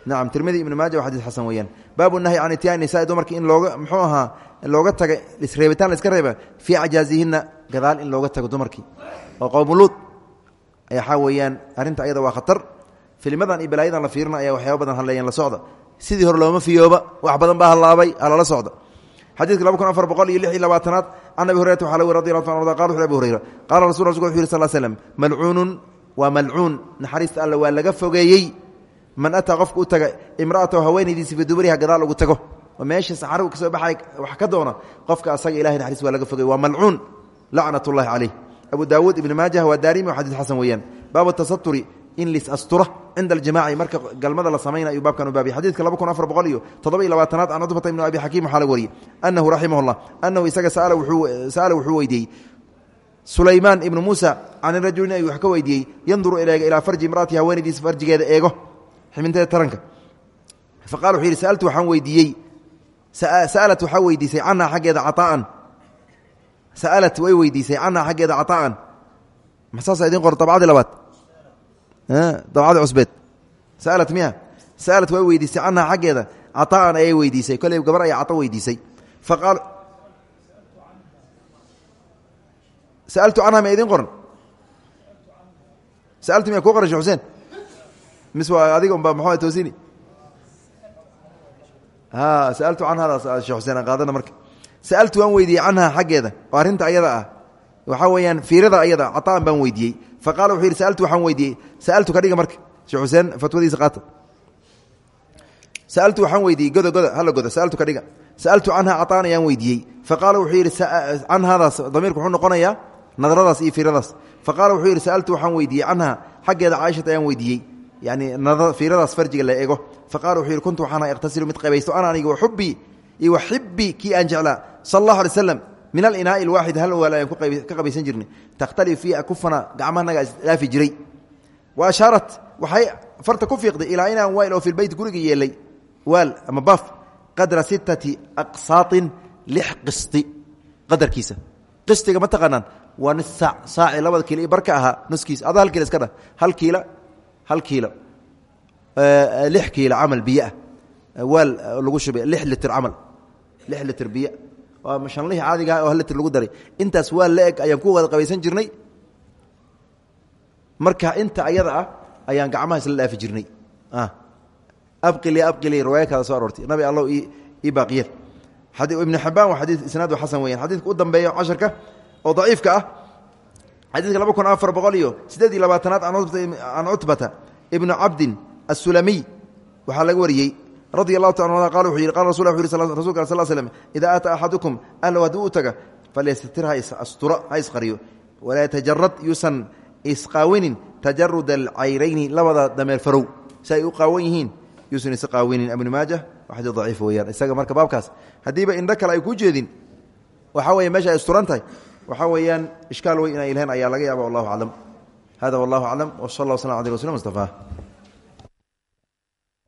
nacam tirmidi ibnu maaja waa xadiis xasan weeyaan. Baabu nahyi can ityaai nisaai dumarka in looga muxuu ahaa looga taga isreebitaan la iska reeba fii cajaazihinna gadaal in looga tago dumarkii. Oo qowmuluud waxaa weeyaan arrinta ayada waa khatar. Filmadan iyo balaayadan la fiirina ayaa waxyaaba badan hadleeyeen la socda. Sidii hore looma fiyooba wax badan baa hallaabay halala socda. Xadiidka laba kun afar boqol iyo lix iyo labaatanaad can abi hurayrata waxaa laga radi ta qala wuxu abi hurayra qaala rasul rasulka wuxu yiri sal slm malcuunun waa malcuun naxariista alle waa laga fogeeyey man ataa qofka u taga imra'atahu haweenaydiisi fii duburiha gadaal ugu tago oo meesha saxaragu ka soo baxay wax ka doona qofka asaga ilahay naxariis waa laga fogey waa malcuun lacnat ullahi caleyh abu daawuud ibni maajah waa daarimi waa xadiis xasan weeyaan. Baabu tasaturi in lis astura cinda aljimaaci marka galmada la samayna ayuu baabkan u baabiy xadidka laba kun afar boqol iyo toddoba iyo labaatanaad can cudbata ibni abi xakiim waxaa la wariyey. Annahu raximah llah annahu isaga sa'ala wuxuu weydiiyey. Sulaymaan ibnu muusa can rajulin ayuu wax ka weydiiyey yanduru ilayga ilaa farji imraati haweenaydiisa farjigeeda eego xibinteeda taranka faqala wuxuu yidhi sa'altu waxaan weydiiyey sa'alat waxaa weydiisay canha xaggeeda caطaa'an sa'alat way weydiisay canha xaggeeda caطaa'an maxsaasa idin qor dabcadii labaad dabcadii cusbeed sa'alat miya sa'alat way weydiisay canha xaggeeda caطaa'an ayay weydiisay koley gabar ayaa caطo weydiisay faqaal sa'altu canha ma idin qoran sa'altu miya kuu qoran shee xuseen mis adiga unba maxua toosini sa'altu canhadaas shee xuseen aan qaadana marka. Sa'altu waan weydiiyey canha xaggeeda. Oo arrinta ayada ah. Waxaa weeyaan fiirada ayada caطaan baan weydiiyey. Fa qaala wuxuu yidhi sa'altu waxaan weydiiyey. Sa'altu ka dhiga marka. Shee xuseen fatwadiisa qaata sa'altu waxaan weydiiyey goda goda hala goda sa'altu ka dhiga. Sa'altu canha caطaan ayaan weydiiyey. Fa qaala wuxuu yidhi canhadaas damiirku wuxuu noqonayaa nadradaas iyo fiiradaas. Fa qaala wuxuu yidhi sa'altu waxaan weydiiyey canha xaggeeda caaishata ayaan weydiiyey yani fiiradaas farjiga la eego. Fa qala wuxuu yidhi kuntu waxaan iqhtasilu mid qabaysto ana aniga waxubbii iyo waxibbii kii aan jeclaa. Sala allahu alay slam min alinaa'i alwaaxid hal waal ayaan ka qabaysan jirnay? Takhtalif fii akufana gacmahanaga isdhaafi jiray. Wa ashaarat waxay farta ku fiiqday ilaa inaan waayl oo filbeyt guriga yeelay waal ama baaf qadra sittati aqsaatin lix qisti qadarkiisa. Qistiga ma taqaanaan. Waa nis saac saaci labada kiilo i barka ahaa nuskiisa ada hal kiila iska dhah. Hal kiila hal kiilo lix kiilo camal biyoah waal lagu shubay lix litir camal lix litir biyo waa shanlihii caadigaah oo hal litir lagu daray. Intaas waal la eg ayaan ku wada qabaysan jirnay. Marka inta ayada ah ayaan gacmaha isla dhaafi jirnay. Abqili abqili riwaaya kaada soo aroortay. Nabi allow ii baaqiyeen. Ibnu xibaan waa xadii isnaadu xasan weyan xadiidka u dambeeya casharka oo daciifka ah xadiidka laba kun afar boqol iyo siddeed iyo labaatanaad can cutbata ibnu cabdin asulamiy waxaa laga wariyey radi allahu taala qal wuxuu yihi qala rasul u yih rasulka sal slm idaa ataa axadukum allow haddii u taga falyastatir ha astura ha isqariyo. Walaa yatajarad yuusan isqaawinin tajarud alcayrayni labada dameer farow si ay u qaawan yihiin yuusan isqaawinin ibnu maaja xadii daciif weyaan isaga marka baabkaas haddiiba indho kale ay ku jeedin waxaa weeye meesha ay isturan tahay waxaa weeyaan ishkaal wey inay ilheen ayaa laga yaaba wallahu aclam. Hada wallahu aclam w sal lla w slam ala mustafa